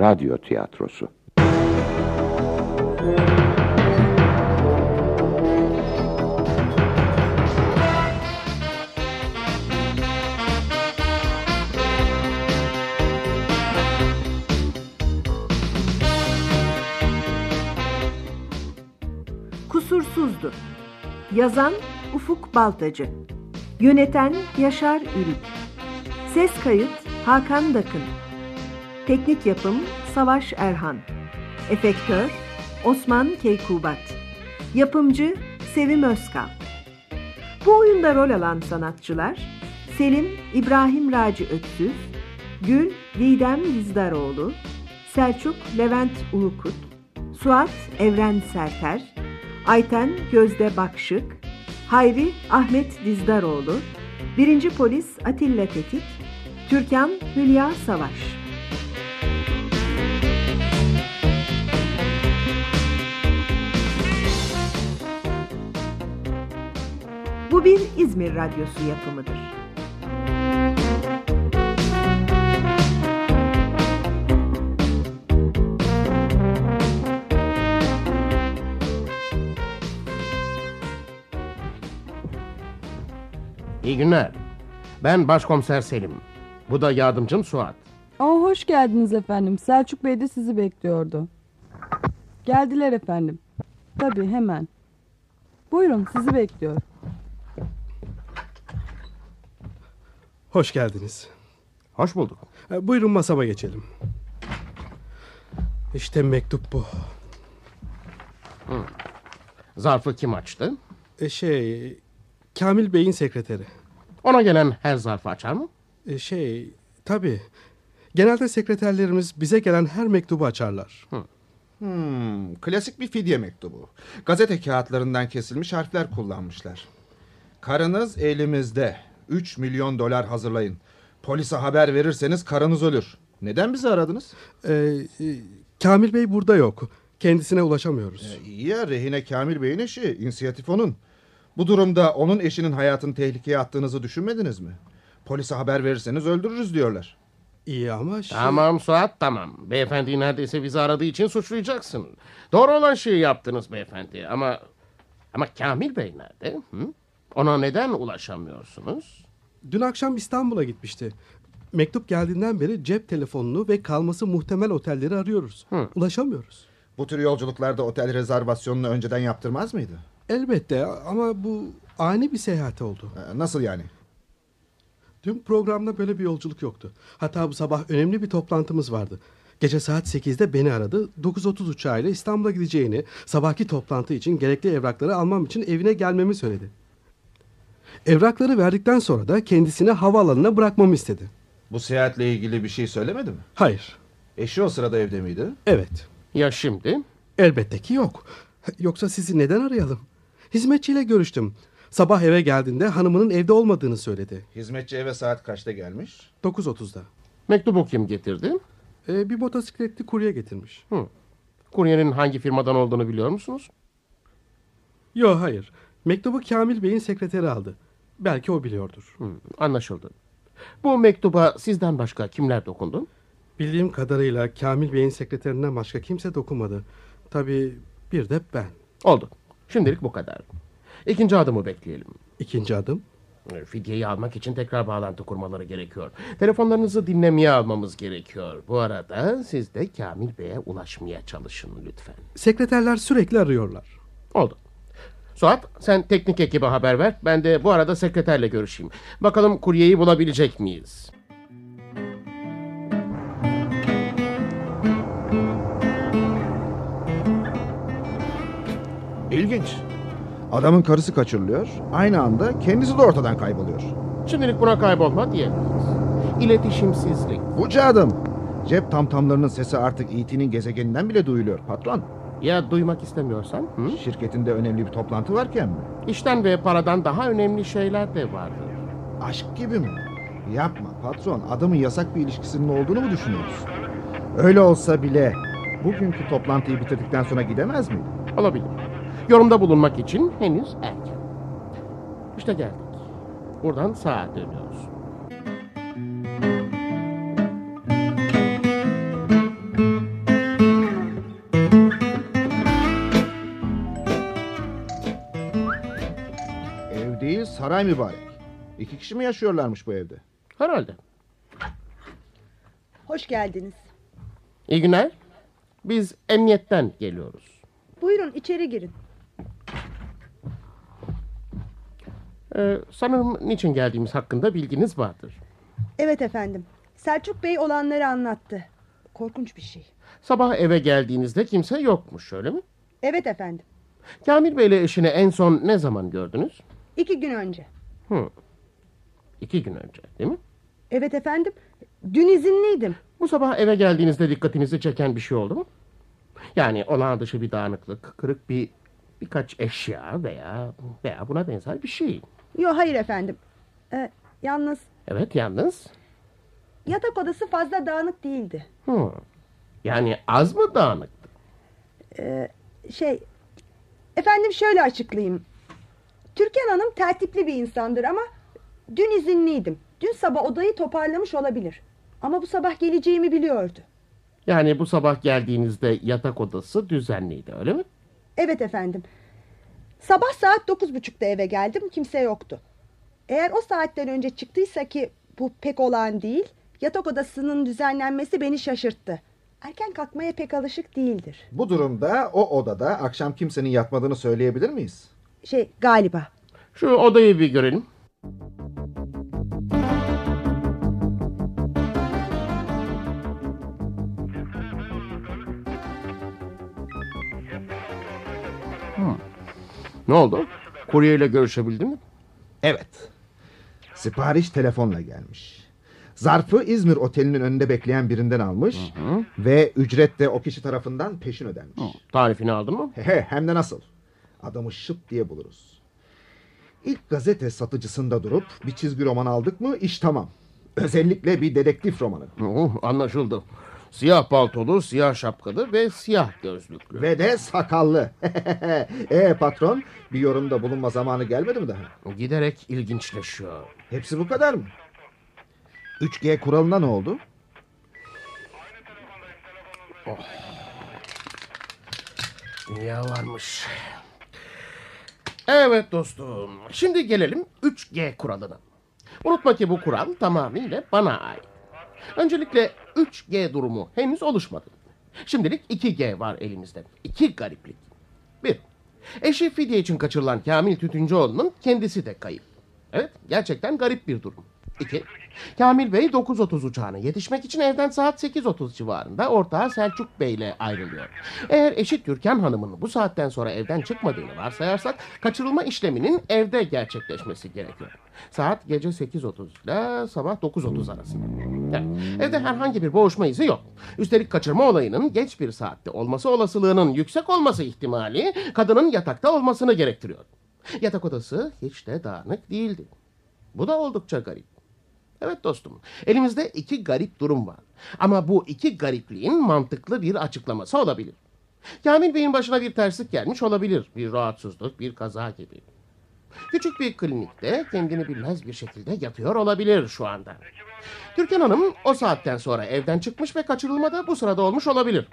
radyo tiyatrosu. Kusursuzdu. Yazan Ufuk Baltacı. Yöneten Yaşar Ürük. Ses kayıt Hakan Dakın. Teknik yapım Savaş Erhan. Efektör Osman Keykubat. Yapımcı Sevim Özkal. Bu oyunda rol alan sanatçılar Selim İbrahim Raci Öksüz, Gül Didem Dizdaroğlu, Selçuk Levent Ulukut, Suat Evren Serter, Ayten Gözde Bakşık, Hayri Ahmet Dizdaroğlu, Birinci Polis Atilla Tetik, Türkan Hülya Savaş. Bu bir İzmir Radyosu yapımıdır. İyi günler. Ben Başkomiser Selim. Bu da yardımcım Suat. Aa, hoş geldiniz efendim. Selçuk Bey de sizi bekliyordu. Geldiler efendim. Tabii hemen. Buyurun sizi bekliyor. Hoş geldiniz. Hoş bulduk. E, Buyurun masama geçelim. İşte mektup bu. Zarfı kim açtı? E, şey, Kamil Bey'in sekreteri. Ona gelen her zarfı açar mı? E, şey, tabii. Genelde sekreterlerimiz bize gelen her mektubu açarlar. Hmm, klasik bir fidye mektubu. Gazete kağıtlarından kesilmiş harfler kullanmışlar. Karınız elimizde. 3 milyon dolar hazırlayın. Polise haber verirseniz karınız ölür. Neden bizi aradınız? E, e, Kamil Bey burada yok. Kendisine ulaşamıyoruz. E, iyi ya rehine Kamil Bey'in eşi. inisiyatif onun. Bu durumda onun eşinin hayatını tehlikeye attığınızı düşünmediniz mi? Polise haber verirseniz öldürürüz diyorlar. İyi ama şey... Tamam Suat tamam. Beyefendi neredeyse bizi aradığı için suçlayacaksın. Doğru olan şeyi yaptınız beyefendi ama... Ama Kamil Bey nerede? Hı? Ona neden ulaşamıyorsunuz? Dün akşam İstanbul'a gitmişti. Mektup geldiğinden beri cep telefonunu ve kalması muhtemel otelleri arıyoruz. Hı. Ulaşamıyoruz. Bu tür yolculuklarda otel rezervasyonunu önceden yaptırmaz mıydı? Elbette ama bu ani bir seyahat oldu. E, nasıl yani? Dün programda böyle bir yolculuk yoktu. Hatta bu sabah önemli bir toplantımız vardı. Gece saat 8'de beni aradı. 9.30 uçağıyla İstanbul'a gideceğini, sabahki toplantı için gerekli evrakları almam için evine gelmemi söyledi. Evrakları verdikten sonra da kendisini havaalanına bırakmamı istedi. Bu seyahatle ilgili bir şey söylemedi mi? Hayır. Eşi o sırada evde miydi? Evet. Ya şimdi? Elbette ki yok. Yoksa sizi neden arayalım? Hizmetçiyle görüştüm. Sabah eve geldiğinde hanımının evde olmadığını söyledi. Hizmetçi eve saat kaçta gelmiş? 9.30'da. Mektubu kim getirdi? Ee, bir motosikletli kurye getirmiş. Hı. Kuryenin hangi firmadan olduğunu biliyor musunuz? Yok hayır. Mektubu Kamil Bey'in sekreteri aldı. Belki o biliyordur. Hı, anlaşıldı. Bu mektuba sizden başka kimler dokundu? Bildiğim kadarıyla Kamil Bey'in sekreterinden başka kimse dokunmadı. Tabii bir de ben. Oldu. Şimdilik bu kadar. İkinci adımı bekleyelim. İkinci adım. E, Fidyeyi almak için tekrar bağlantı kurmaları gerekiyor. Telefonlarınızı dinlemeye almamız gerekiyor. Bu arada siz de Kamil Bey'e ulaşmaya çalışın lütfen. Sekreterler sürekli arıyorlar. Oldu. Suat sen teknik ekibe haber ver. Ben de bu arada sekreterle görüşeyim. Bakalım kuryeyi bulabilecek miyiz? İlginç. Adamın karısı kaçırılıyor. Aynı anda kendisi de ortadan kayboluyor. Şimdilik buna kaybolma diyemeyiz. İletişimsizlik. Buca adım. Cep tamtamlarının sesi artık E.T.'nin gezegeninden bile duyuluyor patron. Ya duymak istemiyorsan? Hı? Şirketinde önemli bir toplantı varken mi? İşten ve paradan daha önemli şeyler de vardır. Aşk gibi mi? Yapma patron. Adamın yasak bir ilişkisinin olduğunu mu düşünüyorsun? Öyle olsa bile bugünkü toplantıyı bitirdikten sonra gidemez miydi? Olabilir. Yorumda bulunmak için henüz erken. İşte geldik. Buradan sağa dönüyoruz. Saray mübarek. İki kişi mi yaşıyorlarmış bu evde? Herhalde. Hoş geldiniz. İyi günler. Biz emniyetten geliyoruz. Buyurun içeri girin. Ee, sanırım niçin geldiğimiz hakkında bilginiz vardır. Evet efendim. Selçuk Bey olanları anlattı. Korkunç bir şey. Sabah eve geldiğinizde kimse yokmuş öyle mi? Evet efendim. Kamil Bey ile eşini en son ne zaman gördünüz? İki gün önce. Hı. İki gün önce değil mi? Evet efendim. Dün izinliydim. Bu sabah eve geldiğinizde dikkatinizi çeken bir şey oldu mu? Yani olağan dışı bir dağınıklık, kırık bir birkaç eşya veya veya buna benzer bir şey. Yok hayır efendim. Ee, yalnız Evet yalnız. yatak odası fazla dağınık değildi. Hı. Yani az mı dağınıktı? Şey... Efendim şöyle açıklayayım. Türkan Hanım tertipli bir insandır ama... Dün izinliydim. Dün sabah odayı toparlamış olabilir. Ama bu sabah geleceğimi biliyordu. Yani bu sabah geldiğinizde yatak odası düzenliydi öyle mi? Evet efendim. Sabah saat dokuz buçukta eve geldim. Kimse yoktu. Eğer o saatten önce çıktıysa ki bu pek olağan değil. Yatak odasının düzenlenmesi beni şaşırttı. Erken kalkmaya pek alışık değildir. Bu durumda o odada akşam kimsenin yatmadığını söyleyebilir miyiz? Şey galiba. Şu odayı bir görelim. Hmm. Ne oldu? Kuryeyle görüşebildin mi? Evet. Sipariş telefonla gelmiş. Zarfı İzmir Oteli'nin önünde bekleyen birinden almış ve ücret de o kişi tarafından peşin ödenmiş. Tarifini aldın mı? Hehe hem de nasıl? Adamı şıp diye buluruz. İlk gazete satıcısında durup bir çizgi roman aldık mı iş tamam. Özellikle bir dedektif romanı. Oh, anlaşıldı. Siyah paltolu, siyah şapkalı ve siyah gözlüklü. Ve de sakallı. e patron bir yorumda bulunma zamanı gelmedi mi daha? Giderek ilginçleşiyor. Hepsi bu kadar mı? 3G kuralına ne oldu? Dünya varmış. Evet dostum. Şimdi gelelim 3G kuralına. Unutma ki bu kural tamamıyla bana ait. Öncelikle 3G durumu henüz oluşmadı. Şimdilik 2G var elimizde. İki gariplik. Bir, eşi fidye için kaçırılan Kamil Tütüncüoğlu'nun kendisi de kayıp. Evet, gerçekten garip bir durum. İki, Kamil Bey 9.30 uçağına yetişmek için evden saat 8.30 civarında ortağı Selçuk Bey ile ayrılıyor. Eğer eşi Türkan Hanım'ın bu saatten sonra evden çıkmadığını varsayarsak kaçırılma işleminin evde gerçekleşmesi gerekiyor. Saat gece 8.30 ile sabah 9.30 arasında. Evde herhangi bir boğuşma izi yok. Üstelik kaçırma olayının geç bir saatte olması olasılığının yüksek olması ihtimali kadının yatakta olmasını gerektiriyor. Yatak odası hiç de dağınık değildi. Bu da oldukça garip. Evet dostum, elimizde iki garip durum var. Ama bu iki garipliğin mantıklı bir açıklaması olabilir. Kamil Bey'in başına bir terslik gelmiş olabilir. Bir rahatsızlık, bir kaza gibi. Küçük bir klinikte kendini bilmez bir şekilde yatıyor olabilir şu anda. Türkan Hanım o saatten sonra evden çıkmış ve kaçırılma da bu sırada olmuş olabilir.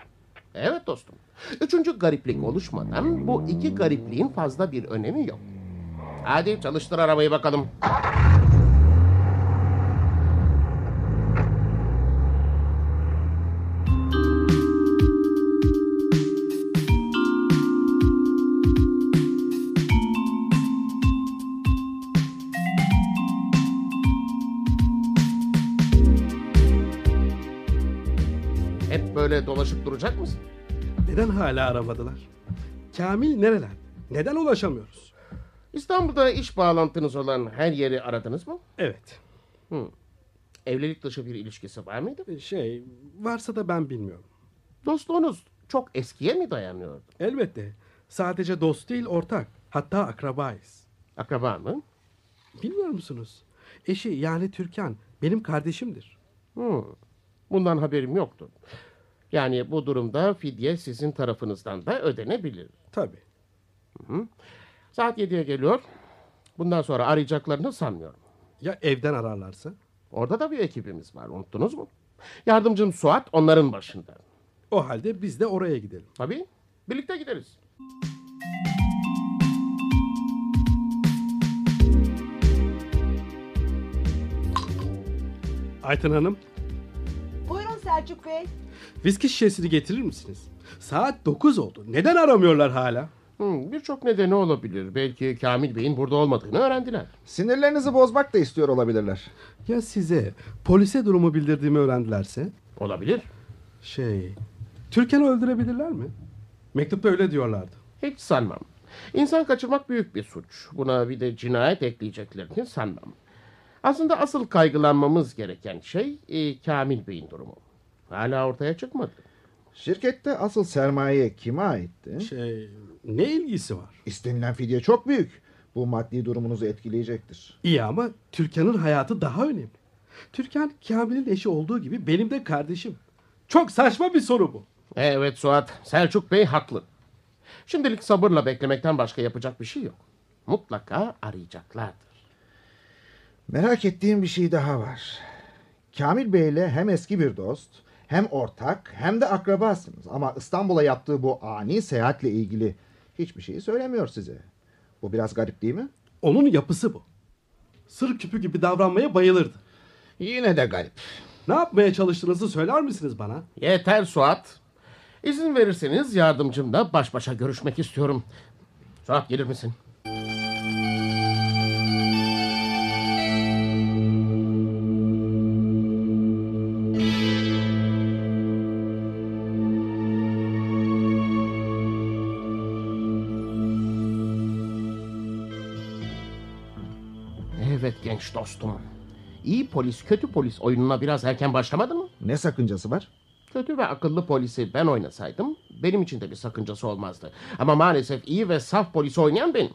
Evet dostum. Üçüncü gariplik oluşmadan bu iki garipliğin fazla bir önemi yok. Hadi çalıştır arabayı bakalım. Böyle dolaşıp duracak mısın? Neden hala aramadılar? Kamil nereler? Neden ulaşamıyoruz? İstanbul'da iş bağlantınız olan her yeri aradınız mı? Evet. Evlilik dışı bir ilişkisi var mıydı? Şey varsa da ben bilmiyorum. Dostluğunuz çok eskiye mi dayanıyordu? Elbette. Sadece dost değil ortak. Hatta akrabayız. Akraba mı? Bilmiyor musunuz? Eşi yani Türkan benim kardeşimdir. Hmm. Bundan haberim yoktu. Yani bu durumda fidye sizin tarafınızdan da ödenebilir. Tabii. Hı hı. Saat 7'ye geliyor. Bundan sonra arayacaklarını sanmıyorum. Ya evden ararlarsa? Orada da bir ekibimiz var. Unuttunuz mu? Yardımcım Suat onların başında. O halde biz de oraya gidelim. Tabii. Birlikte gideriz. Aytın Hanım. Buyurun Selçuk Bey viski şişesini getirir misiniz? Saat 9 oldu. Neden aramıyorlar hala? Hmm, Birçok nedeni olabilir. Belki Kamil Bey'in burada olmadığını öğrendiler. Sinirlerinizi bozmak da istiyor olabilirler. Ya size polise durumu bildirdiğimi öğrendilerse? Olabilir. Şey, Türkan'ı öldürebilirler mi? Mektupta öyle diyorlardı. Hiç sanmam. İnsan kaçırmak büyük bir suç. Buna bir de cinayet ekleyeceklerini sanmam. Aslında asıl kaygılanmamız gereken şey e, Kamil Bey'in durumu. Hala ortaya çıkmadı. Şirkette asıl sermaye kime aitti? Şey, ne ilgisi var? İstenilen fidye çok büyük. Bu maddi durumunuzu etkileyecektir. İyi ama Türkan'ın hayatı daha önemli. Türkan Kamil'in eşi olduğu gibi benim de kardeşim. Çok saçma bir soru bu. Evet Suat, Selçuk Bey haklı. Şimdilik sabırla beklemekten başka yapacak bir şey yok. Mutlaka arayacaklardır. Merak ettiğim bir şey daha var. Kamil Bey ile hem eski bir dost, hem ortak, hem de akrabasınız. Ama İstanbul'a yaptığı bu ani seyahatle ilgili hiçbir şeyi söylemiyor size. Bu biraz garip değil mi? Onun yapısı bu. Sır küpü gibi davranmaya bayılırdı. Yine de garip. Ne yapmaya çalıştığınızı söyler misiniz bana? Yeter Suat. İzin verirseniz yardımcımla baş başa görüşmek istiyorum. Suat gelir misin? Genç dostum. İyi polis kötü polis oyununa biraz erken başlamadı mı? Ne sakıncası var? Kötü ve akıllı polisi ben oynasaydım benim için de bir sakıncası olmazdı. Ama maalesef iyi ve saf polisi oynayan benim.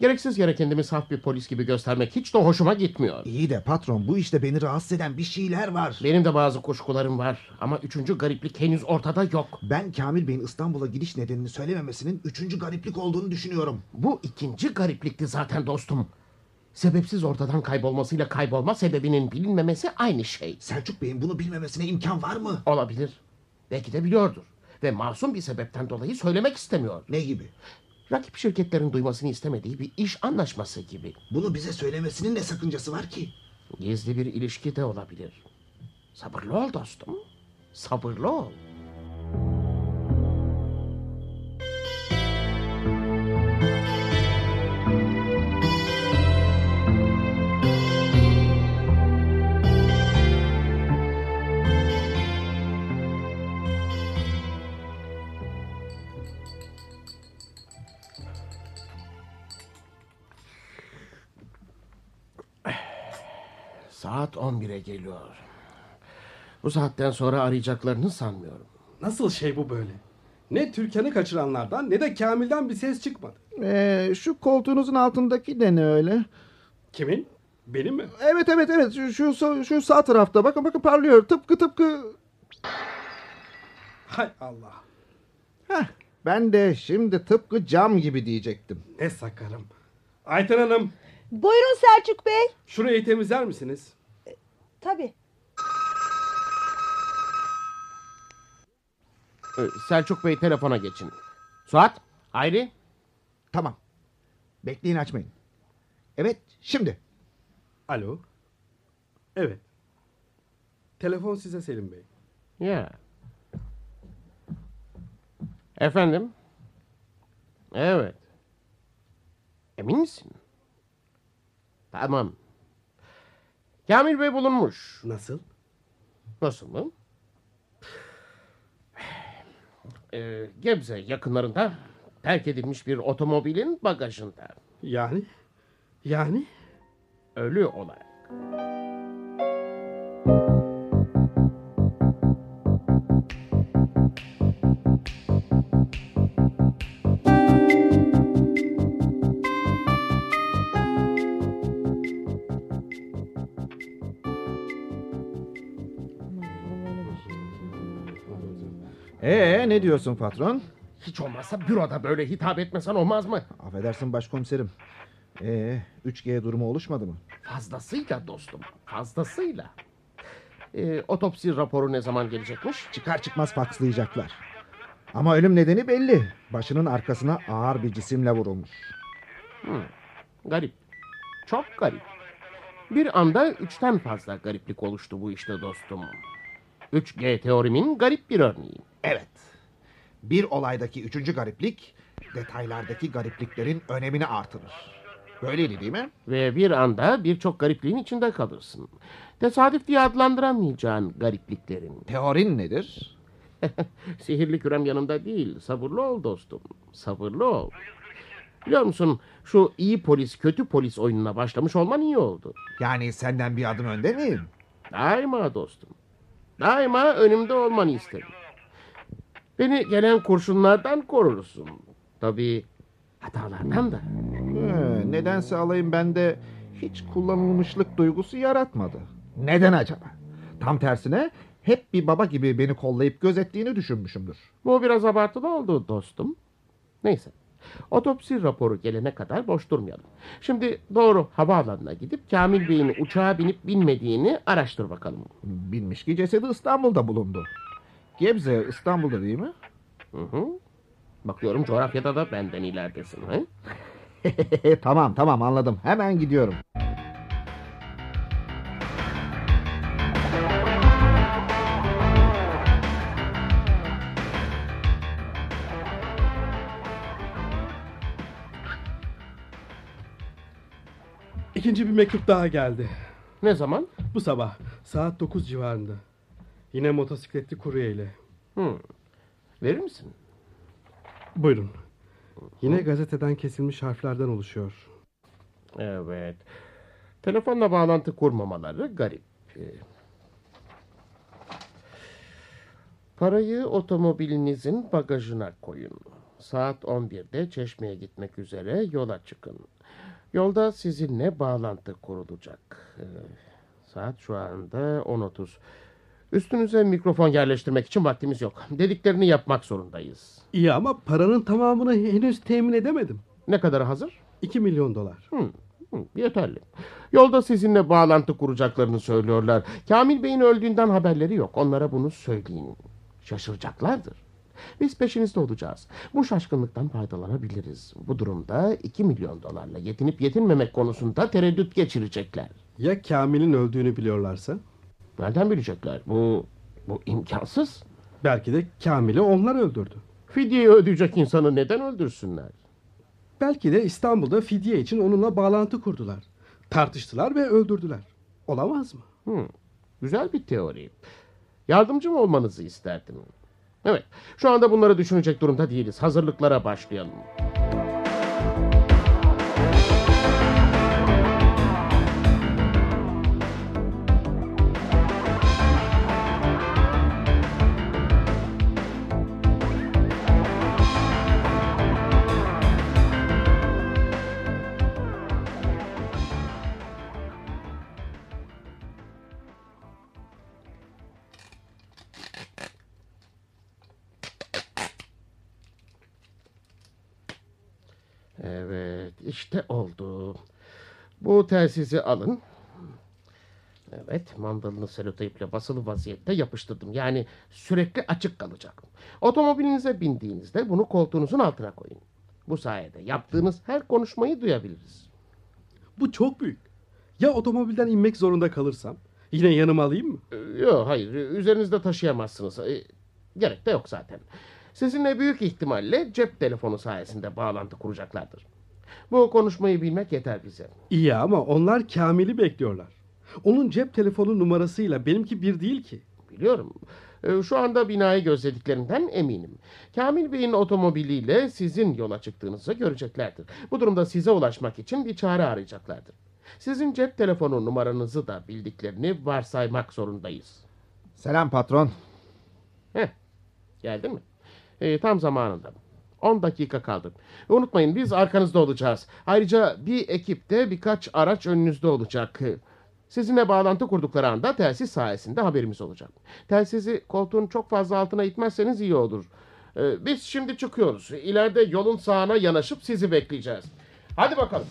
Gereksiz yere kendimi saf bir polis gibi göstermek hiç de hoşuma gitmiyor. İyi de patron bu işte beni rahatsız eden bir şeyler var. Benim de bazı kuşkularım var ama üçüncü gariplik henüz ortada yok. Ben Kamil Bey'in İstanbul'a gidiş nedenini söylememesinin üçüncü gariplik olduğunu düşünüyorum. Bu ikinci gariplikti zaten dostum. Sebepsiz ortadan kaybolmasıyla kaybolma sebebinin bilinmemesi aynı şey. Selçuk Bey'in bunu bilmemesine imkan var mı? Olabilir. Belki de biliyordur. Ve masum bir sebepten dolayı söylemek istemiyor. Ne gibi? Rakip şirketlerin duymasını istemediği bir iş anlaşması gibi. Bunu bize söylemesinin ne sakıncası var ki? Gizli bir ilişki de olabilir. Sabırlı ol dostum. Sabırlı ol. Saat 11'e geliyor. Bu saatten sonra arayacaklarını sanmıyorum. Nasıl şey bu böyle? Ne Türkan'ı kaçıranlardan ne de Kamil'den bir ses çıkmadı. Ee, şu koltuğunuzun altındaki de ne öyle? Kimin? Benim mi? Evet evet evet şu, şu, sağ- şu sağ tarafta bakın bakın parlıyor tıpkı tıpkı. Hay Allah. Heh, ben de şimdi tıpkı cam gibi diyecektim. Ne sakarım. Ayten Hanım Buyurun Selçuk Bey. şurayı temizler misiniz? Tabii. Ee, Selçuk Bey telefona geçin. Suat, Hayri. Tamam. Bekleyin açmayın. Evet şimdi. Alo. Evet. Telefon size Selim Bey. Ya. Efendim? Evet. Emin misin? Tamam. Kamil Bey bulunmuş. Nasıl? Nasıl mı? Ee, Gebze yakınlarında terk edilmiş bir otomobilin bagajında. Yani? Yani? Ölü olarak. Ee ne diyorsun patron? Hiç olmazsa büroda böyle hitap etmesen olmaz mı? Affedersin başkomiserim. Ee 3G durumu oluşmadı mı? Fazlasıyla dostum, fazlasıyla. Ee, otopsi raporu ne zaman gelecekmiş? Çıkar çıkmaz fakslayacaklar. Ama ölüm nedeni belli. Başının arkasına ağır bir cisimle vurulmuş. Garip. Çok garip. Bir anda üçten fazla gariplik oluştu bu işte dostum. 3G teorimin garip bir örneği. Evet. Bir olaydaki üçüncü gariplik detaylardaki garipliklerin önemini artırır. Böyleydi değil mi? Ve bir anda birçok garipliğin içinde kalırsın. Tesadüf diye adlandıramayacağın garipliklerin. Teorin nedir? Sihirli kürem yanında değil. Sabırlı ol dostum. Sabırlı ol. Biliyor musun şu iyi polis kötü polis oyununa başlamış olman iyi oldu. Yani senden bir adım önde miyim? Daima dostum. Daima önümde olmanı isterim. Beni gelen kurşunlardan korursun. Tabii hatalardan da. He, nedense alayım bende hiç kullanılmışlık duygusu yaratmadı. Neden acaba? Tam tersine hep bir baba gibi beni kollayıp gözettiğini düşünmüşümdür. Bu biraz abartılı oldu dostum. Neyse. Otopsi raporu gelene kadar boş durmayalım. Şimdi doğru havaalanına gidip Kamil Bey'in uçağa binip binmediğini araştır bakalım. Bilmiş ki cesedi İstanbul'da bulundu. Gebze İstanbul'da değil mi? Hı hı. Bakıyorum coğrafyada da benden ileridesin. He? tamam tamam anladım. Hemen gidiyorum. İkinci bir mektup daha geldi. Ne zaman? Bu sabah saat 9 civarında. Yine motosikletli kuryeyle. Hı. Verir misin? Buyurun. Yine gazeteden kesilmiş harflerden oluşuyor. Evet. Telefonla bağlantı kurmamaları garip. Ee, Parayı otomobilinizin bagajına koyun. Saat 11'de Çeşme'ye gitmek üzere yola çıkın. Yolda sizinle bağlantı kurulacak. Ee, Saat şu anda 10.30. Üstünüze mikrofon yerleştirmek için vaktimiz yok. Dediklerini yapmak zorundayız. İyi ama paranın tamamını henüz temin edemedim. Ne kadar hazır? 2 milyon dolar. Hı, hı, yeterli. Yolda sizinle bağlantı kuracaklarını söylüyorlar. Kamil Bey'in öldüğünden haberleri yok. Onlara bunu söyleyin. Şaşıracaklardır. Biz peşinizde olacağız. Bu şaşkınlıktan faydalanabiliriz. Bu durumda 2 milyon dolarla yetinip yetinmemek konusunda tereddüt geçirecekler. Ya Kamil'in öldüğünü biliyorlarsa? Nereden bilecekler? Bu, bu imkansız. Belki de Kamil'i onlar öldürdü. Fidyeyi ödeyecek insanı neden öldürsünler? Belki de İstanbul'da fidye için onunla bağlantı kurdular. Tartıştılar ve öldürdüler. Olamaz mı? Hı, güzel bir teori. Yardımcım olmanızı isterdim. Evet, şu anda bunları düşünecek durumda değiliz. Hazırlıklara başlayalım. Evet, işte oldu. Bu telsizi alın. Evet, mandalını seloteyiple basılı vaziyette yapıştırdım. Yani sürekli açık kalacak. Otomobilinize bindiğinizde bunu koltuğunuzun altına koyun. Bu sayede yaptığınız her konuşmayı duyabiliriz. Bu çok büyük. Ya otomobilden inmek zorunda kalırsam? Yine yanıma alayım mı? Ee, Yok, hayır. Üzerinizde taşıyamazsınız. Ee, Gerek de yok zaten. Sizinle büyük ihtimalle cep telefonu sayesinde bağlantı kuracaklardır. Bu konuşmayı bilmek yeter bize. İyi ama onlar Kamil'i bekliyorlar. Onun cep telefonu numarasıyla benimki bir değil ki. Biliyorum. Ee, Şu anda binayı gözlediklerinden eminim. Kamil Bey'in otomobiliyle sizin yola çıktığınızı göreceklerdir. Bu durumda size ulaşmak için bir çare arayacaklardır. Sizin cep telefonu numaranızı da bildiklerini varsaymak zorundayız. Selam patron. Heh, geldin mi? Ee, tam zamanında. 10 dakika kaldı. Unutmayın biz arkanızda olacağız. Ayrıca bir ekip de birkaç araç önünüzde olacak. Sizinle bağlantı kurdukları anda telsiz sayesinde haberimiz olacak. Telsizi koltuğun çok fazla altına itmezseniz iyi olur. Ee, biz şimdi çıkıyoruz. İleride yolun sağına yanaşıp sizi bekleyeceğiz. Hadi bakalım.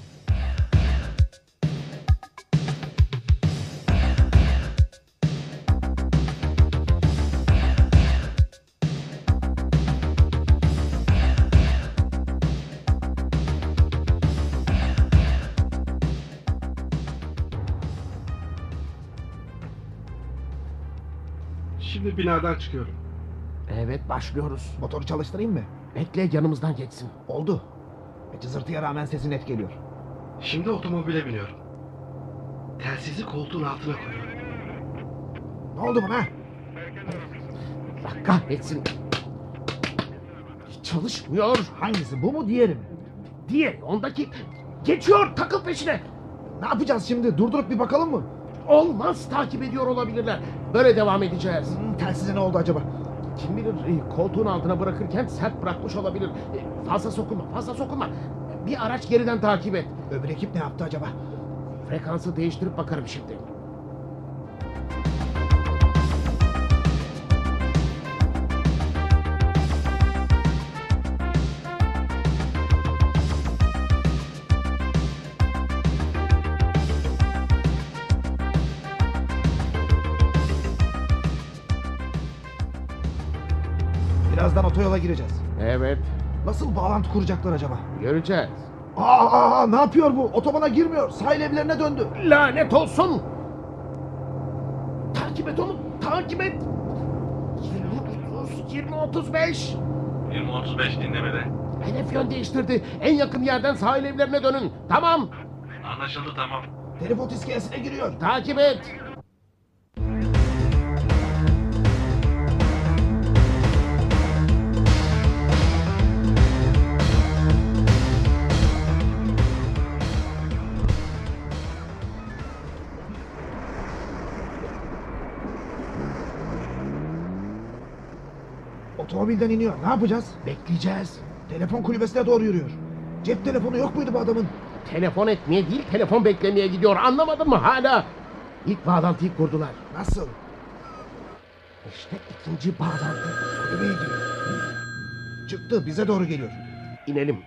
Binadan çıkıyorum. Evet başlıyoruz. Motoru çalıştırayım mı? Bekle yanımızdan geçsin. Oldu. E, cızırtıya rağmen sesi net geliyor. Şimdi otomobile biniyorum. Telsizi koltuğun altına koyuyorum. Ne oldu buna? Allah kahretsin. Çalışmıyor. Hangisi bu mu diğeri mi? Diğeri ondaki geçiyor takıl peşine. Ne yapacağız şimdi? Durdurup bir bakalım mı? Olmaz takip ediyor olabilirler. Böyle devam edeceğiz. Hmm, telsize ne oldu acaba? Kim bilir e, koltuğun altına bırakırken sert bırakmış olabilir. E, Fazla sokulma fazla sokulma. Bir araç geriden takip et. Öbür ekip ne yaptı acaba? Frekansı değiştirip bakarım şimdi. Otoyola gireceğiz. Evet Nasıl bağlantı kuracaklar acaba? göreceğiz. Aa, aa, aa, ne yapıyor bu? Otobana girmiyor. Sahil evlerine döndü. Lanet olsun. Takip et onu takip et. 20 30 25. 20-35 dinlemede. Hedef yön değiştirdi. En yakın yerden sahil evlerine dönün. Tamam. Anlaşıldı tamam. Telefon iskelesine giriyor. Takip et. Otomobilden iniyor. Ne yapacağız? Bekleyeceğiz. Telefon kulübesine doğru yürüyor. Cep telefonu yok muydu bu adamın? Telefon etmeye değil telefon beklemeye gidiyor. Anlamadın mı hala? İlk bağlantıyı kurdular. Nasıl? İşte ikinci bağlantı. Kulübeye giriyor. Çıktı. Bize doğru geliyor. İnelim.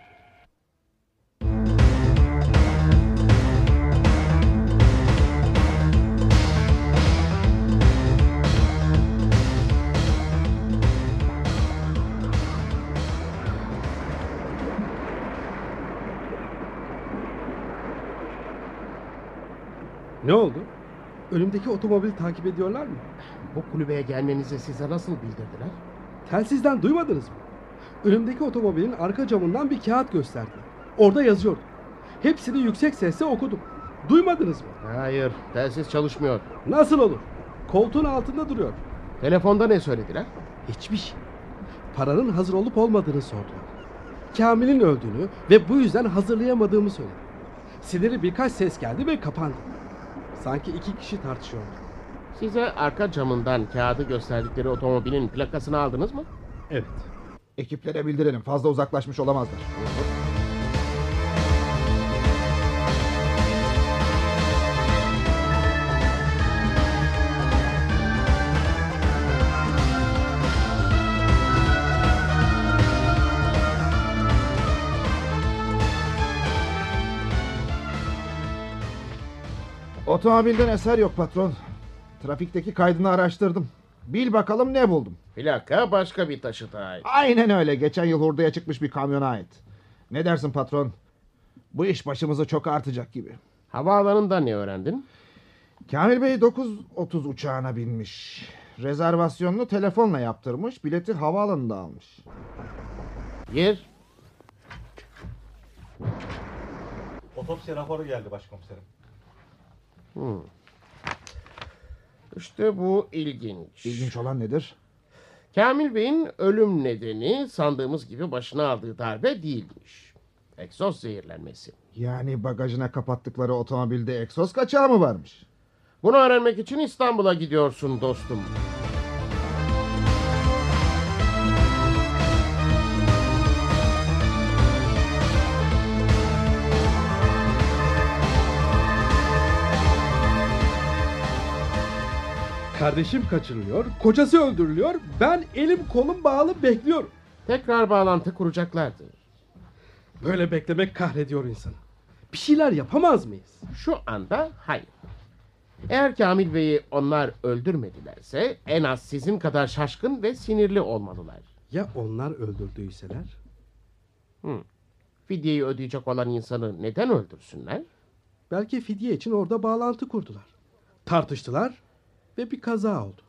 Ne oldu? Önümdeki otomobili takip ediyorlar mı? Bu kulübeye gelmenizi size nasıl bildirdiler? Telsizden duymadınız mı? Önümdeki otomobilin arka camından bir kağıt gösterdi. Orada yazıyordu. Hepsini yüksek sesle okudum. Duymadınız mı? Hayır, telsiz çalışmıyor. Nasıl olur? Koltuğun altında duruyor. Telefonda ne söylediler? Hiçbir şey. Paranın hazır olup olmadığını sordular. Kamil'in öldüğünü ve bu yüzden hazırlayamadığımı söyledi. Siniri birkaç ses geldi ve kapandı. Sanki iki kişi tartışıyordu. Size arka camından kağıdı gösterdikleri otomobilin plakasını aldınız mı? Evet. Ekiplere bildirelim. Fazla uzaklaşmış olamazlar. Otomobilden eser yok patron. Trafikteki kaydını araştırdım. Bil bakalım ne buldum. Plaka başka bir taşıta ait. Aynen öyle. Geçen yıl hurdaya çıkmış bir kamyona ait. Ne dersin patron? Bu iş başımıza çok artacak gibi. Havaalanında ne öğrendin? Kamil Bey 9.30 uçağına binmiş. Rezervasyonunu telefonla yaptırmış. Bileti havaalanında almış. Yer. Otopsi raporu geldi başkomiserim. Hmm. İşte bu ilginç. İlginç olan nedir? Kamil Bey'in ölüm nedeni sandığımız gibi başına aldığı darbe değilmiş. Egzoz zehirlenmesi. Yani bagajına kapattıkları otomobilde egzoz kaçağı mı varmış? Bunu öğrenmek için İstanbul'a gidiyorsun dostum. Kardeşim kaçırılıyor, kocası öldürülüyor. Ben elim kolum bağlı bekliyorum. Tekrar bağlantı kuracaklardır. Böyle beklemek kahrediyor insanı. Bir şeyler yapamaz mıyız? Şu anda hayır. Eğer Kamil Bey'i onlar öldürmedilerse en az sizin kadar şaşkın ve sinirli olmalılar. Ya onlar öldürdüyseler? Fidyeyi ödeyecek olan insanı neden öldürsünler? Belki fidye için orada bağlantı kurdular. Tartıştılar ve bir kaza oldu.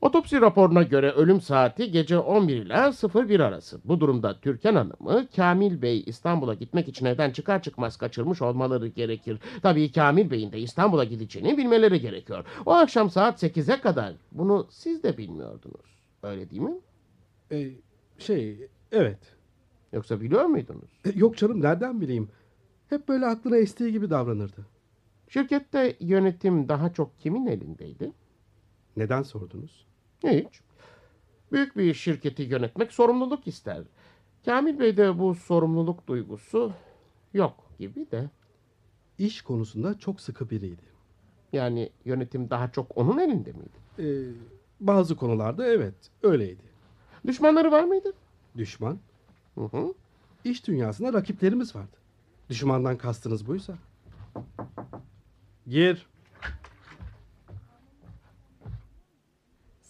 Otopsi raporuna göre ölüm saati gece 11 ile 01 arası. Bu durumda Türkan Hanım'ı Kamil Bey İstanbul'a gitmek için evden çıkar çıkmaz kaçırmış olmaları gerekir. Tabii Kamil Bey'in de İstanbul'a gideceğini bilmeleri gerekiyor. O akşam saat 8'e kadar bunu siz de bilmiyordunuz. Öyle değil mi? E, şey evet. Yoksa biliyor muydunuz? E, yok canım nereden bileyim. Hep böyle aklına estiği gibi davranırdı. Şirkette yönetim daha çok kimin elindeydi? Neden sordunuz? Hiç. Büyük bir şirketi yönetmek sorumluluk ister. Kamil Bey'de bu sorumluluk duygusu yok gibi de. İş konusunda çok sıkı biriydi. Yani yönetim daha çok onun elinde miydi? E, bazı konularda evet öyleydi. Düşmanları var mıydı? Düşman. Hı hı. İş dünyasında rakiplerimiz vardı. Düşmandan kastınız buysa. Gir.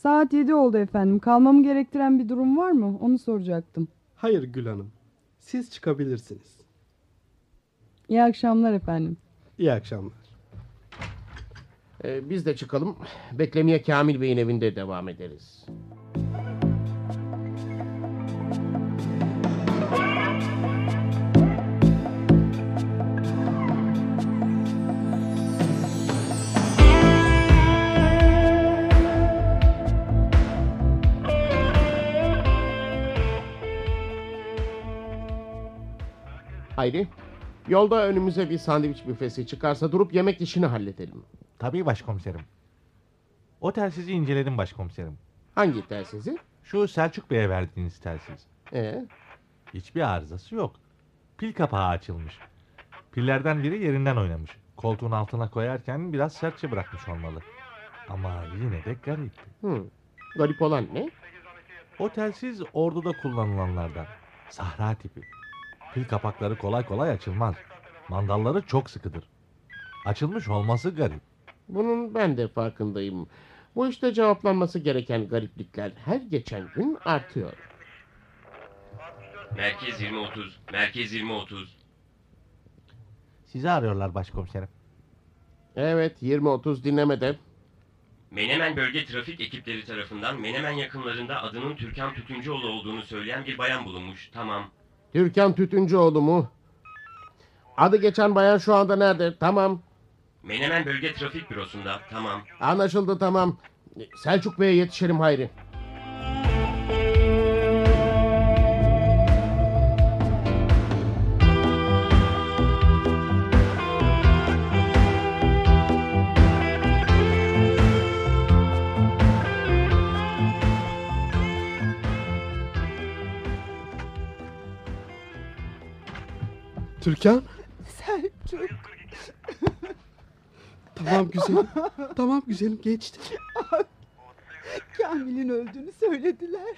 Saat 7 oldu efendim. Kalmamı gerektiren bir durum var mı? Onu soracaktım. Hayır Gül Hanım. Siz çıkabilirsiniz. İyi akşamlar efendim. İyi akşamlar. Ee, biz de çıkalım. Beklemeye Kamil Bey'in evinde devam ederiz. Hayri, yolda önümüze bir sandviç büfesi çıkarsa durup yemek işini halledelim. Tabii başkomiserim. O telsizi inceledim başkomiserim. Hangi telsizi? Şu Selçuk Bey'e verdiğiniz telsiz. Ee, Hiçbir arızası yok. Pil kapağı açılmış. Pillerden biri yerinden oynamış. Koltuğun altına koyarken biraz sertçe bırakmış olmalı. Ama yine de garip. hı. Garip olan ne? O telsiz orduda kullanılanlardan. Sahra tipi. Pil kapakları kolay kolay açılmaz. Mandalları çok sıkıdır. Açılmış olması garip. Bunun ben de farkındayım. Bu işte cevaplanması gereken gariplikler her geçen gün artıyor. Merkez 2030, Merkez 2030. Sizi arıyorlar başkomiserim. Evet 20-30 dinlemede. Menemen bölge trafik ekipleri tarafından Menemen yakınlarında adının Türkan Tütüncüoğlu olduğunu söyleyen bir bayan bulunmuş. Tamam. Türkan Tütüncüoğlu mu? Adı geçen bayan şu anda nerede? Tamam. Menemen bölge trafik bürosunda. Tamam. Anlaşıldı tamam. Selçuk Bey'e yetişelim Hayri. Türkan. Selçuk. Tamam güzelim. tamam güzelim geçti. Kamil'in öldüğünü söylediler.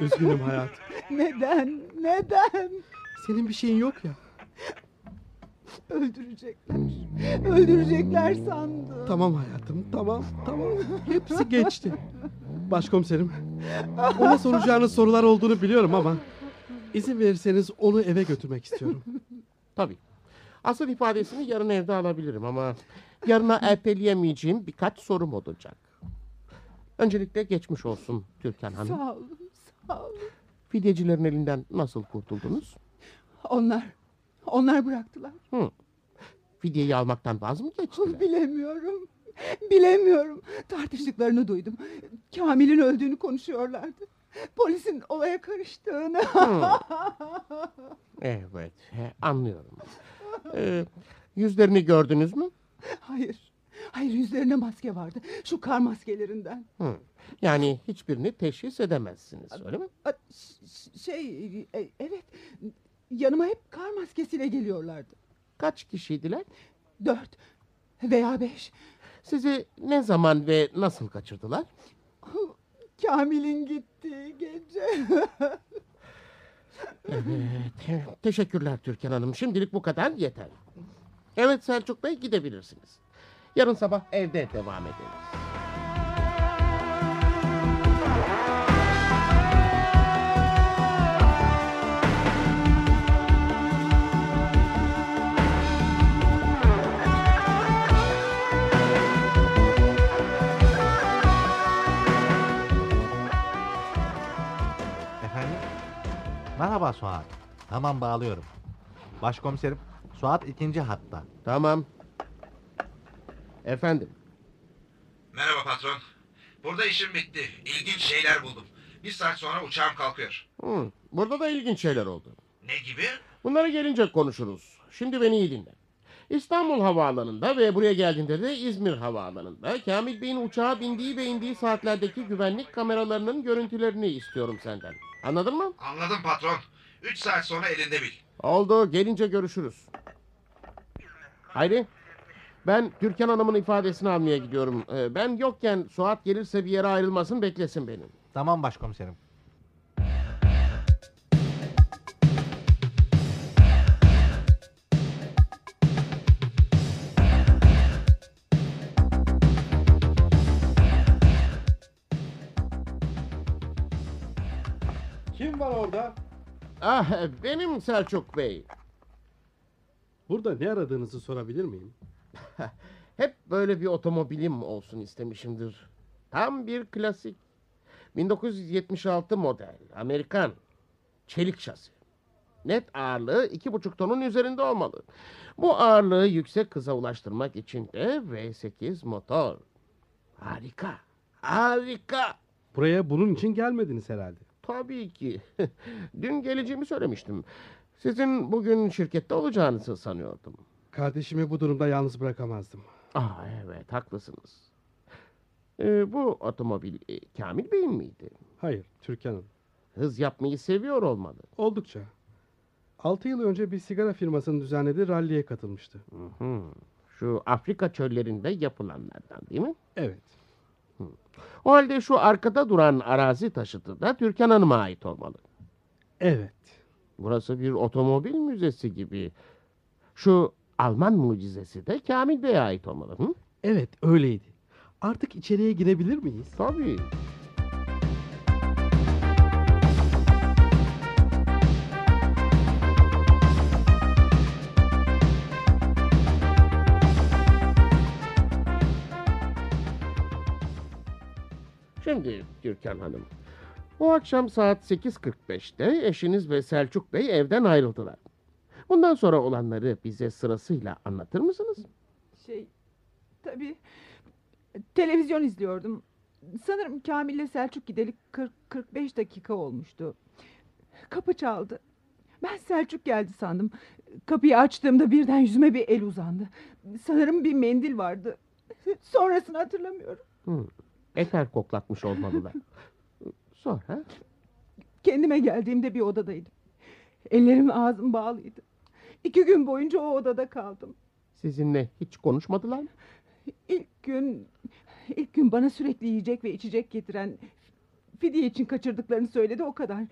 Üzgünüm hayatım. Neden? Neden? Senin bir şeyin yok ya. Öldürecekler. Öldürecekler sandım. Tamam hayatım tamam tamam. Hepsi geçti. Başkomiserim. Ona soracağınız sorular olduğunu biliyorum ama izin verirseniz onu eve götürmek istiyorum. Tabii. Asıl ifadesini yarın evde alabilirim ama yarına erteleyemeyeceğim birkaç sorum olacak. Öncelikle geçmiş olsun Türkan Hanım. Sağ olun, sağ olun. Fidyecilerin elinden nasıl kurtuldunuz? Onlar, onlar bıraktılar. Hı. Fidyeyi almaktan vaz mı geçtiler? Bilemiyorum. Bilemiyorum. Tartıştıklarını duydum. Kamil'in öldüğünü konuşuyorlardı. Polisin olaya karıştığını. Evet, anlıyorum. Ee, yüzlerini gördünüz mü? Hayır. Hayır yüzlerine maske vardı. Şu kar maskelerinden. Hı. Yani hiçbirini teşhis edemezsiniz, öyle mi? Şey, e, evet. Yanıma hep kar maskesiyle geliyorlardı. Kaç kişiydiler? Dört veya beş. Sizi ne zaman ve nasıl kaçırdılar? Kamil'in gittiği gece. Evet, teşekkürler Türkan Hanım. Şimdilik bu kadar yeter. Evet Selçuk Bey gidebilirsiniz. Yarın sabah evde devam ederiz. Merhaba Suat. Tamam bağlıyorum. Başkomiserim Suat ikinci hatta. Tamam. Efendim. Merhaba patron. Burada işim bitti. İlginç şeyler buldum. Bir saat sonra uçağım kalkıyor. Hı, burada da ilginç şeyler oldu. Ne gibi? Bunları gelince konuşuruz. Şimdi beni iyi dinle. İstanbul Havaalanı'nda ve buraya geldiğinde de İzmir Havaalanı'nda Kamil Bey'in uçağa bindiği ve indiği saatlerdeki güvenlik kameralarının görüntülerini istiyorum senden. Anladın mı? Anladım patron. Üç saat sonra elinde bil. Oldu. Gelince görüşürüz. Hayri. Ben Türkan Hanım'ın ifadesini almaya gidiyorum. Ee, Ben yokken Suat gelirse bir yere ayrılmasın beklesin beni. Tamam başkomiserim. Kim var orada? Ah benim Selçuk Bey. Burada ne aradığınızı sorabilir miyim? Hep böyle bir otomobilim olsun istemişimdir. Tam bir klasik. 1976 model. Amerikan. Çelik şasi. Net ağırlığı iki buçuk tonun üzerinde olmalı. Bu ağırlığı yüksek hıza ulaştırmak için de V8 motor. Harika. Harika. Buraya bunun için gelmediniz herhalde. Tabii ki. Dün geleceğimi söylemiştim. Sizin bugün şirkette olacağınızı sanıyordum. Kardeşimi bu durumda yalnız bırakamazdım. Ah evet haklısınız. Ee, bu otomobil e, Kamil Bey'in miydi? Hayır, Türkan'ın. Hız yapmayı seviyor olmalı. Oldukça. 6 yıl önce bir sigara firmasının düzenlediği ralliye katılmıştı. Hı hı. Şu Afrika çöllerinde yapılanlardan değil mi? Evet. O halde şu arkada duran arazi taşıtı da Türkan Hanım'a ait olmalı. Evet. Burası bir otomobil müzesi gibi. Şu Alman mucizesi de Kamil Bey'e ait olmalı. Hı? Evet, öyleydi. Artık içeriye girebilir miyiz? Tabii. Şimdi Türkan Hanım. Bu akşam saat 8.45'te eşiniz ve Selçuk Bey evden ayrıldılar. Bundan sonra olanları bize sırasıyla anlatır mısınız? Şey, tabii televizyon izliyordum. Sanırım Kamil'le Selçuk gideli 40-45 dakika olmuştu. Kapı çaldı. Ben Selçuk geldi sandım. Kapıyı açtığımda birden yüzüme bir el uzandı. Sanırım bir mendil vardı. Sonrasını hatırlamıyorum. Hı. Eter koklatmış olmalılar. Sonra? Kendime geldiğimde bir odadaydım. Ellerim ağzım bağlıydı. İki gün boyunca o odada kaldım. Sizinle hiç konuşmadılar mı? İlk gün ilk gün bana sürekli yiyecek ve içecek getiren fidye için kaçırdıklarını söyledi o kadar.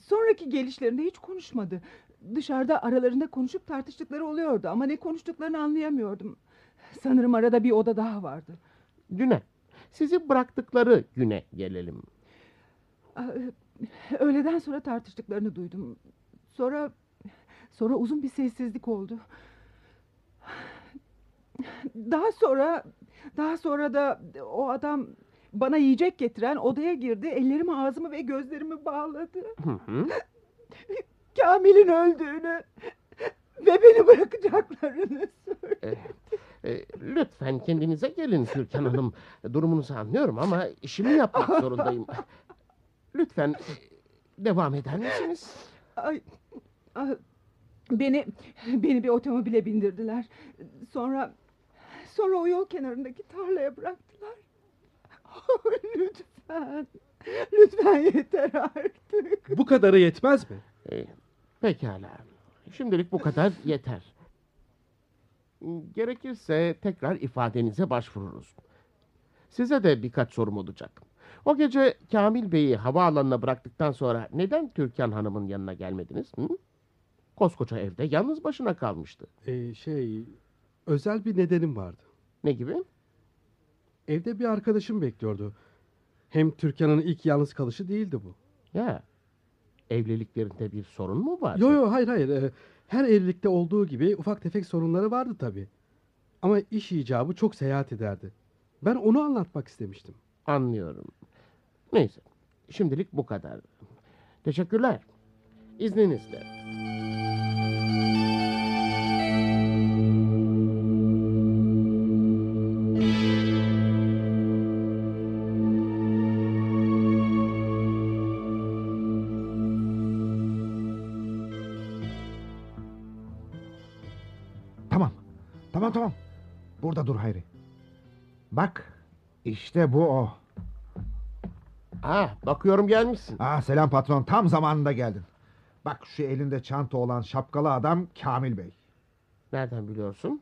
Sonraki gelişlerinde hiç konuşmadı. Dışarıda aralarında konuşup tartıştıkları oluyordu ama ne konuştuklarını anlayamıyordum. Sanırım arada bir oda daha vardı. Düne. Sizi bıraktıkları güne gelelim. Aa, Öğleden sonra tartıştıklarını duydum. Sonra sonra uzun bir sessizlik oldu. Daha sonra daha sonra da o adam bana yiyecek getiren odaya girdi. Ellerimi, ağzımı ve gözlerimi bağladı. Hı hı. Kamil'in öldüğünü ve beni bırakacaklarını söyledi. E, e, lütfen kendinize gelin Türkan Hanım. Durumunuzu anlıyorum ama işimi yapmak zorundayım. Lütfen e, devam eder misiniz? Ay, ah, beni beni bir otomobile bindirdiler. Sonra sonra o yol kenarındaki tarlaya bıraktılar. Oh, lütfen. Lütfen yeter artık. Bu kadarı yetmez mi? E, pekala. Şimdilik bu kadar yeter. Gerekirse tekrar ifadenize başvururuz. Size de birkaç sorum olacak. O gece Kamil Bey'i havaalanına bıraktıktan sonra neden Türkan Hanım'ın yanına gelmediniz? Hı? Koskoca evde yalnız başına kalmıştı. Ee, şey, özel bir nedenim vardı. Ne gibi? Evde bir arkadaşım bekliyordu. Hem Türkan'ın ilk yalnız kalışı değildi bu. Ya evliliklerinde bir sorun mu var? Yo yo hayır hayır. Ee, Her evlilikte olduğu gibi ufak tefek sorunları vardı tabii. Ama iş icabı çok seyahat ederdi. Ben onu anlatmak istemiştim. Anlıyorum. Neyse. Şimdilik bu kadar. Teşekkürler. İzninizle. İşte bu o. Ah, bakıyorum gelmişsin. Ah selam patron. Tam zamanında geldin. Bak şu elinde çanta olan şapkalı adam Kamil Bey. Nereden biliyorsun?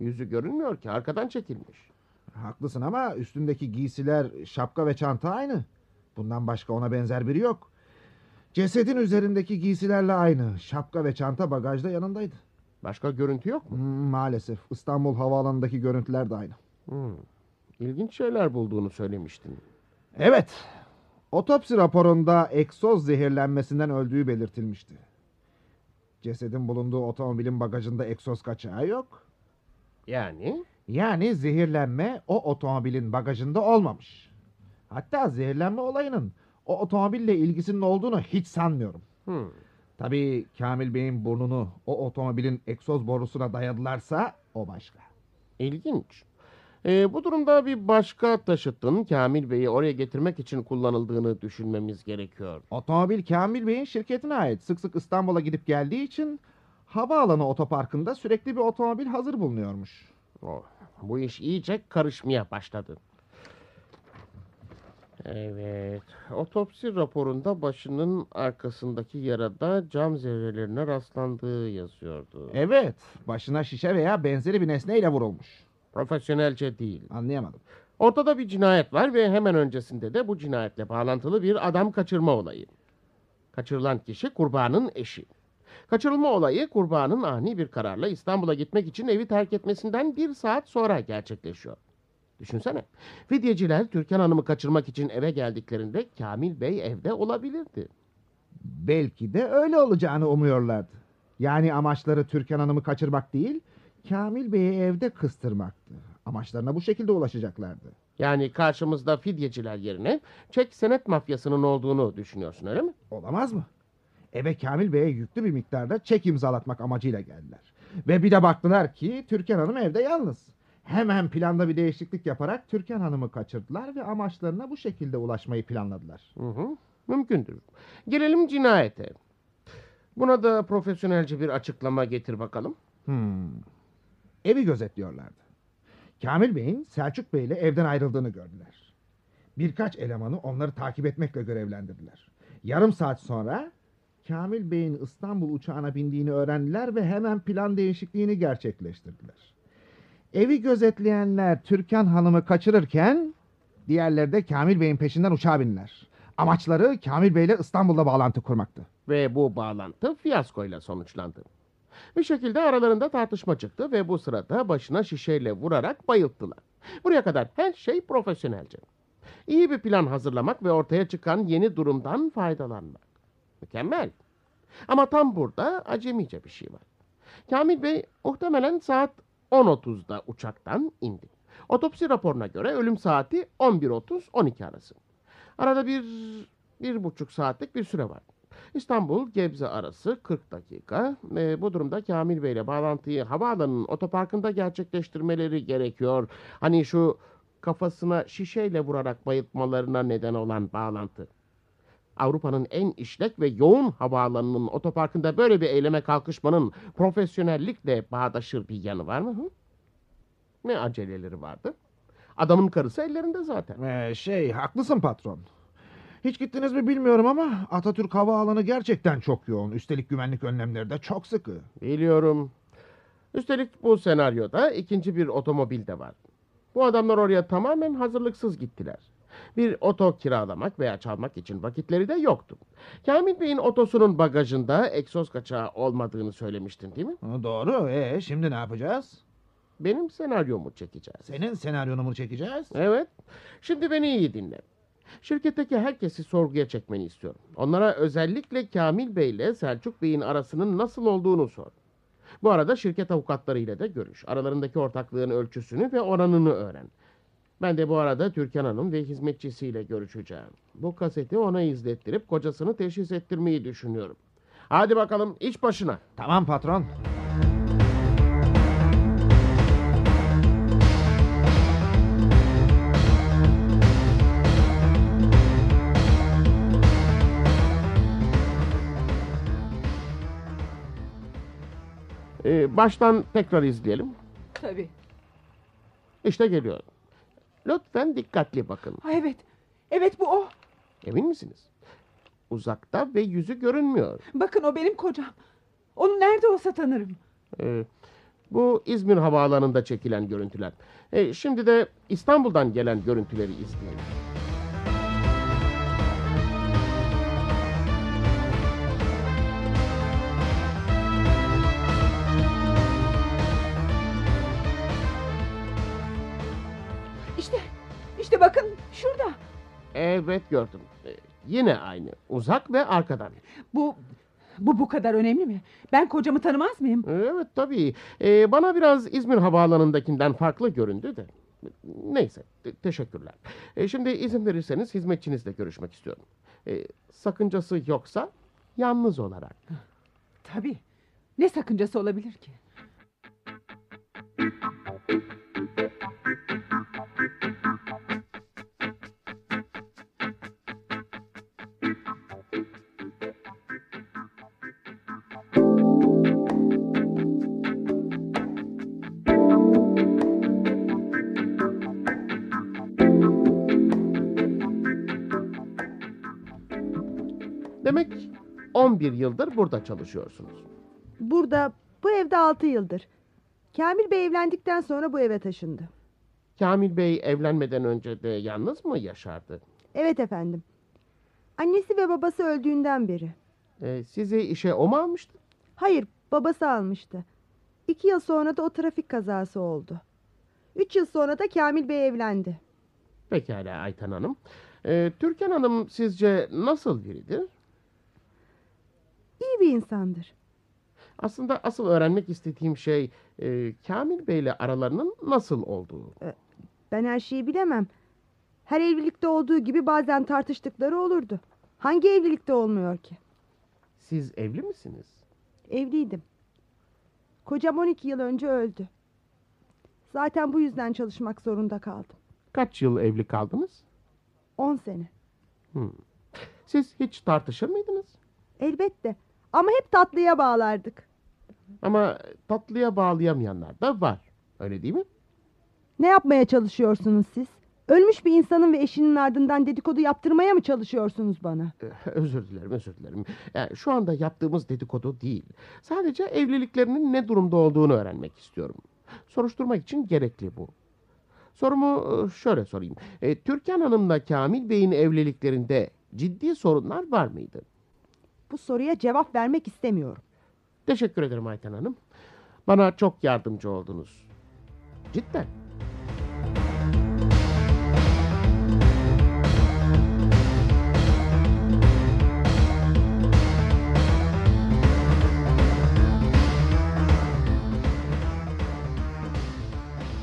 Yüzü görünmüyor ki, arkadan çekilmiş. Haklısın ama üstündeki giysiler, şapka ve çanta aynı. Bundan başka ona benzer biri yok. Cesedin üzerindeki giysilerle aynı. Şapka ve çanta bagajda yanındaydı. Başka görüntü yok mu? Hmm, maalesef İstanbul Havaalanı'ndaki görüntüler de aynı. Hmm. İlginç şeyler bulduğunu söylemiştin. Evet. Otopsi raporunda egzoz zehirlenmesinden öldüğü belirtilmişti. Cesedin bulunduğu otomobilin bagajında egzoz kaçağı yok. Yani? Yani zehirlenme o otomobilin bagajında olmamış. Hatta zehirlenme olayının o otomobille ilgisinin olduğunu hiç sanmıyorum. Hmm. Tabii Kamil Bey'in burnunu o otomobilin egzoz borusuna dayadılarsa o başka. İlginç. Ee, bu durumda bir başka taşıtın Kamil Bey'i oraya getirmek için kullanıldığını düşünmemiz gerekiyor. Otomobil Kamil Bey'in şirketine ait. Sık sık İstanbul'a gidip geldiği için havaalanı otoparkında sürekli bir otomobil hazır bulunuyormuş. Oh, bu iş iyice karışmaya başladı. Evet, otopsi raporunda başının arkasındaki yarada cam zerrelerine rastlandığı yazıyordu. Evet, başına şişe veya benzeri bir nesneyle vurulmuş. Profesyonelce değil. Anlayamadım. Ortada bir cinayet var ve hemen öncesinde de bu cinayetle bağlantılı bir adam kaçırma olayı. Kaçırılan kişi kurbanın eşi. Kaçırılma olayı kurbanın ani bir kararla İstanbul'a gitmek için evi terk etmesinden bir saat sonra gerçekleşiyor. Düşünsene. Fidyeciler Türkan Hanım'ı kaçırmak için eve geldiklerinde Kamil Bey evde olabilirdi. Belki de öyle olacağını umuyorlardı. Yani amaçları Türkan Hanım'ı kaçırmak değil, Kamil Bey'i evde kıstırmaktı. Amaçlarına bu şekilde ulaşacaklardı. Yani karşımızda fidyeciler yerine çek senet mafyasının olduğunu düşünüyorsun öyle mi? Olamaz mı? Eve Kamil Bey'e yüklü bir miktarda çek imzalatmak amacıyla geldiler. Ve bir de baktılar ki Türkan Hanım evde yalnız. Hemen planda bir değişiklik yaparak Türkan Hanım'ı kaçırdılar ve amaçlarına bu şekilde ulaşmayı planladılar. Hı hı, mümkündür. Gelelim cinayete. Buna da profesyonelce bir açıklama getir bakalım. Hmm. Evi gözetliyorlardı. Kamil Bey'in Selçuk Bey ile evden ayrıldığını gördüler. Birkaç elemanı onları takip etmekle görevlendirdiler. Yarım saat sonra Kamil Bey'in İstanbul uçağına bindiğini öğrendiler ve hemen plan değişikliğini gerçekleştirdiler. Evi gözetleyenler Türkan Hanım'ı kaçırırken diğerleri de Kamil Bey'in peşinden uçağa bindiler. Amaçları Kamil Bey ile İstanbul'da bağlantı kurmaktı. Ve bu bağlantı fiyaskoyla sonuçlandı. Bir şekilde aralarında tartışma çıktı ve bu sırada başına şişeyle vurarak bayılttılar. Buraya kadar her şey profesyonelce. İyi bir plan hazırlamak ve ortaya çıkan yeni durumdan faydalanmak. Mükemmel. Ama tam burada acemice bir şey var. Kamil Bey muhtemelen saat 10.30'da uçaktan indi. Otopsi raporuna göre ölüm saati 11.30-12 arası. Arada bir, bir buçuk saatlik bir süre var. İstanbul Gebze arası 40 dakika. Ve bu durumda Kamil Bey ile bağlantıyı havaalanının otoparkında gerçekleştirmeleri gerekiyor. Hani şu kafasına şişeyle vurarak bayıltmalarına neden olan bağlantı. Avrupa'nın en işlek ve yoğun havaalanının otoparkında böyle bir eyleme kalkışmanın profesyonellikle bağdaşır bir yanı var mı? Hı? Ne aceleleri vardı? Adamın karısı ellerinde zaten. Ee, şey haklısın patron. Hiç gittiniz mi bilmiyorum ama Atatürk Havaalanı gerçekten çok yoğun. Üstelik güvenlik önlemleri de çok sıkı. Biliyorum. Üstelik bu senaryoda ikinci bir otomobil de var. Bu adamlar oraya tamamen hazırlıksız gittiler. Bir oto kiralamak veya çalmak için vakitleri de yoktu. Kamil Bey'in otosunun bagajında egzoz kaçağı olmadığını söylemiştin değil mi? Ha, Doğru. Ee, şimdi ne yapacağız? Benim senaryomu çekeceğiz. Senin senaryonu mu çekeceğiz? Evet. Şimdi beni iyi dinle. Şirketteki herkesi sorguya çekmeni istiyorum. Onlara özellikle Kamil Bey ile Selçuk Bey'in arasının nasıl olduğunu sor. Bu arada şirket avukatları ile de görüş. Aralarındaki ortaklığın ölçüsünü ve oranını öğren. Ben de bu arada Türkan Hanım ve hizmetçisiyle görüşeceğim. Bu kaseti ona izlettirip kocasını teşhis ettirmeyi düşünüyorum. Hadi bakalım iş başına. Tamam patron. Ee, baştan tekrar izleyelim. Tabii. İşte geliyor. Lütfen dikkatli bakın. Ha, evet. Evet bu o. Emin misiniz? Uzakta ve yüzü görünmüyor. Bakın o benim kocam. Onu nerede olsa tanırım. Ee, bu İzmir havaalanında çekilen görüntüler. Ee, şimdi de İstanbul'dan gelen görüntüleri izleyelim. İşte bakın şurada. Evet gördüm. Ee, yine aynı. Uzak ve arkadan. Bu, bu bu kadar önemli mi? Ben kocamı tanımaz mıyım? Evet tabii. Ee, bana biraz İzmir havaalanındakinden farklı göründü de. Neyse te- teşekkürler. Ee, şimdi izin verirseniz hizmetçinizle görüşmek istiyorum. Ee, sakıncası yoksa yalnız olarak. Tabii. Ne sakıncası olabilir ki? 11 yıldır burada çalışıyorsunuz. Burada bu evde altı yıldır. Kamil Bey evlendikten sonra bu eve taşındı. Kamil Bey evlenmeden önce de yalnız mı yaşardı? Evet efendim. Annesi ve babası öldüğünden beri. Ee, sizi işe o mu almıştı? Hayır babası almıştı. İki yıl sonra da o trafik kazası oldu. Üç yıl sonra da Kamil Bey evlendi. Pekala Ayten Hanım. Ee, Türkan Hanım sizce nasıl biridir? İyi bir insandır. Aslında asıl öğrenmek istediğim şey e, Kamil Bey ile aralarının nasıl olduğu. Ben her şeyi bilemem. Her evlilikte olduğu gibi bazen tartıştıkları olurdu. Hangi evlilikte olmuyor ki? Siz evli misiniz? Evliydim. Kocam 12 yıl önce öldü. Zaten bu yüzden çalışmak zorunda kaldım. Kaç yıl evli kaldınız? 10 sene. Hmm. Siz hiç tartışır mıydınız? Elbette. Ama hep tatlıya bağlardık. Ama tatlıya bağlayamayanlar da var. Öyle değil mi? Ne yapmaya çalışıyorsunuz siz? Ölmüş bir insanın ve eşinin ardından dedikodu yaptırmaya mı çalışıyorsunuz bana? Ee, Özür dilerim, özür dilerim. Yani şu anda yaptığımız dedikodu değil. Sadece evliliklerinin ne durumda olduğunu öğrenmek istiyorum. Soruşturmak için gerekli bu. Sorumu e, şöyle sorayım. E, Türkan Hanım'la Kamil Bey'in evliliklerinde ciddi sorunlar var mıydı? Bu soruya cevap vermek istemiyorum. Teşekkür ederim Ayten Hanım. Bana çok yardımcı oldunuz. Cidden.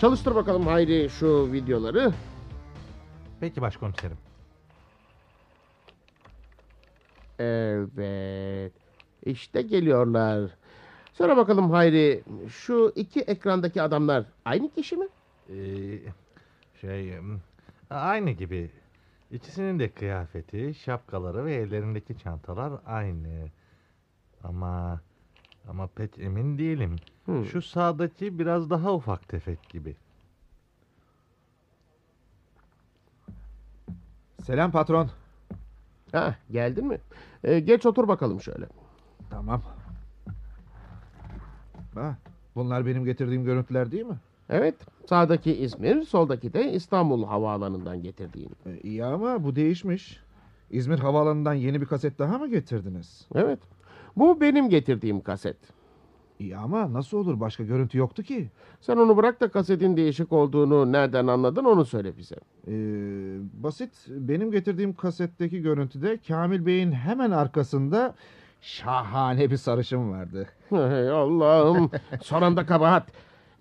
Çalıştır bakalım Hayri şu videoları. Peki başkomiserim. Evet. İşte geliyorlar. Söyle bakalım Hayri, şu iki ekrandaki adamlar aynı kişi mi? Ee, şey em, aynı gibi. İkisinin de kıyafeti, şapkaları ve ellerindeki çantalar aynı. Ama ama pek emin değilim. Hmm. Şu sağdaki biraz daha ufak tefek gibi. Selam patron. Ha, geldin mi? Ee, geç otur bakalım şöyle. Tamam. Ha, bunlar benim getirdiğim görüntüler değil mi? Evet, sağdaki İzmir, soldaki de İstanbul havaalanından getirdiğin. E, iyi ama bu değişmiş. İzmir havaalanından yeni bir kaset daha mı getirdiniz? Evet, bu benim getirdiğim kaset. İyi ama nasıl olur? Başka görüntü yoktu ki. Sen onu bırak da kasetin değişik olduğunu nereden anladın onu söyle bize. Ee, basit. Benim getirdiğim kasetteki görüntüde Kamil Bey'in hemen arkasında şahane bir sarışın vardı. Hey Allah'ım, son anda kabahat.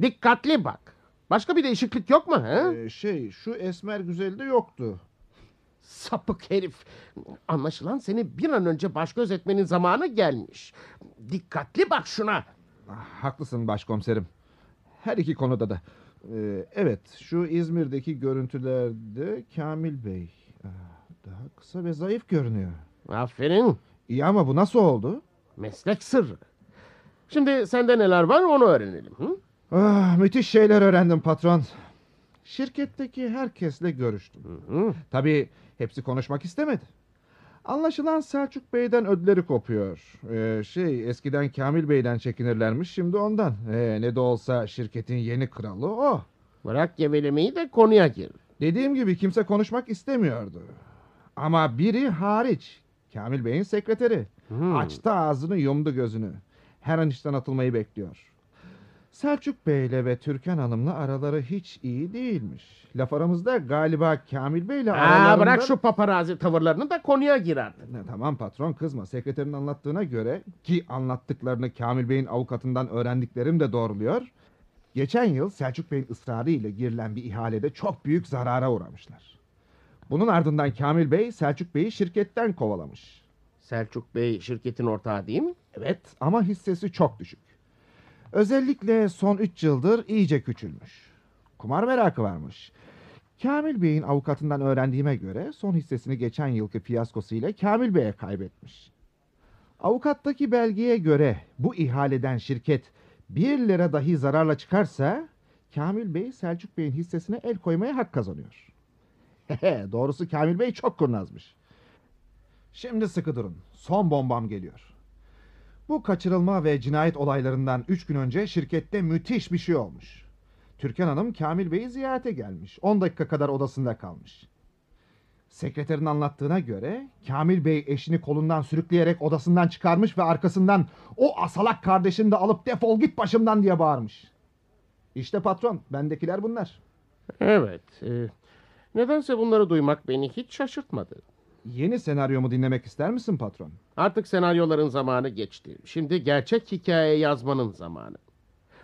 Dikkatli bak. Başka bir değişiklik yok mu? He? Ee, şey şu esmer güzeli de yoktu. Sapık herif. Anlaşılan seni bir an önce baş göz etmenin zamanı gelmiş. Dikkatli bak şuna. Haklısın başkomiserim. Her iki konuda da. Ee, evet şu İzmir'deki görüntülerde Kamil Bey. ah, Daha kısa ve zayıf görünüyor. Aferin. İyi ama bu nasıl oldu? Meslek sırrı. Şimdi sende neler var onu öğrenelim. Hı? Ah, müthiş şeyler öğrendim patron. Şirketteki herkesle görüştüm. Hı. Tabii hepsi konuşmak istemedi. Anlaşılan Selçuk Bey'den ödleri kopuyor. Ee, şey eskiden Kamil Bey'den çekinirlermiş şimdi ondan. Ee, ne de olsa şirketin yeni kralı o. Bırak gevelemeyi de konuya gir. Dediğim gibi kimse konuşmak istemiyordu. Ama biri hariç. Kamil Bey'in sekreteri. Hmm. Açtı ağzını yumdu gözünü. Her an işten atılmayı bekliyor. Selçuk Bey'le ve Türkan Hanım'la araları hiç iyi değilmiş. Laf aramızda galiba Kamil Bey'le Aa, aralarında... bırak şu paparazi tavırlarını da konuya gir artık. Ne, tamam patron kızma. Sekreterin anlattığına göre ki anlattıklarını Kamil Bey'in avukatından öğrendiklerim de doğruluyor. Geçen yıl Selçuk Bey'in ısrarı ile girilen bir ihalede çok büyük zarara uğramışlar. Bunun ardından Kamil Bey Selçuk Bey'i şirketten kovalamış. Selçuk Bey şirketin ortağı değil mi? Evet ama hissesi çok düşük. Özellikle son 3 yıldır iyice küçülmüş. Kumar merakı varmış. Kamil Bey'in avukatından öğrendiğime göre son hissesini geçen yılki fiyaskosuyla Kamil Bey'e kaybetmiş. Avukattaki belgeye göre bu ihaleden şirket 1 lira dahi zararla çıkarsa Kamil Bey Selçuk Bey'in hissesine el koymaya hak kazanıyor. Doğrusu Kamil Bey çok kurnazmış. Şimdi sıkı durun. Son bombam geliyor. Bu kaçırılma ve cinayet olaylarından 3 gün önce şirkette müthiş bir şey olmuş. Türkan Hanım Kamil Bey'i ziyarete gelmiş. 10 dakika kadar odasında kalmış. Sekreterin anlattığına göre Kamil Bey eşini kolundan sürükleyerek odasından çıkarmış ve arkasından o asalak kardeşini de alıp defol git başımdan diye bağırmış. İşte patron bendekiler bunlar. Evet. e, nedense bunları duymak beni hiç şaşırtmadı. Yeni senaryomu dinlemek ister misin patron? Artık senaryoların zamanı geçti. Şimdi gerçek hikaye yazmanın zamanı.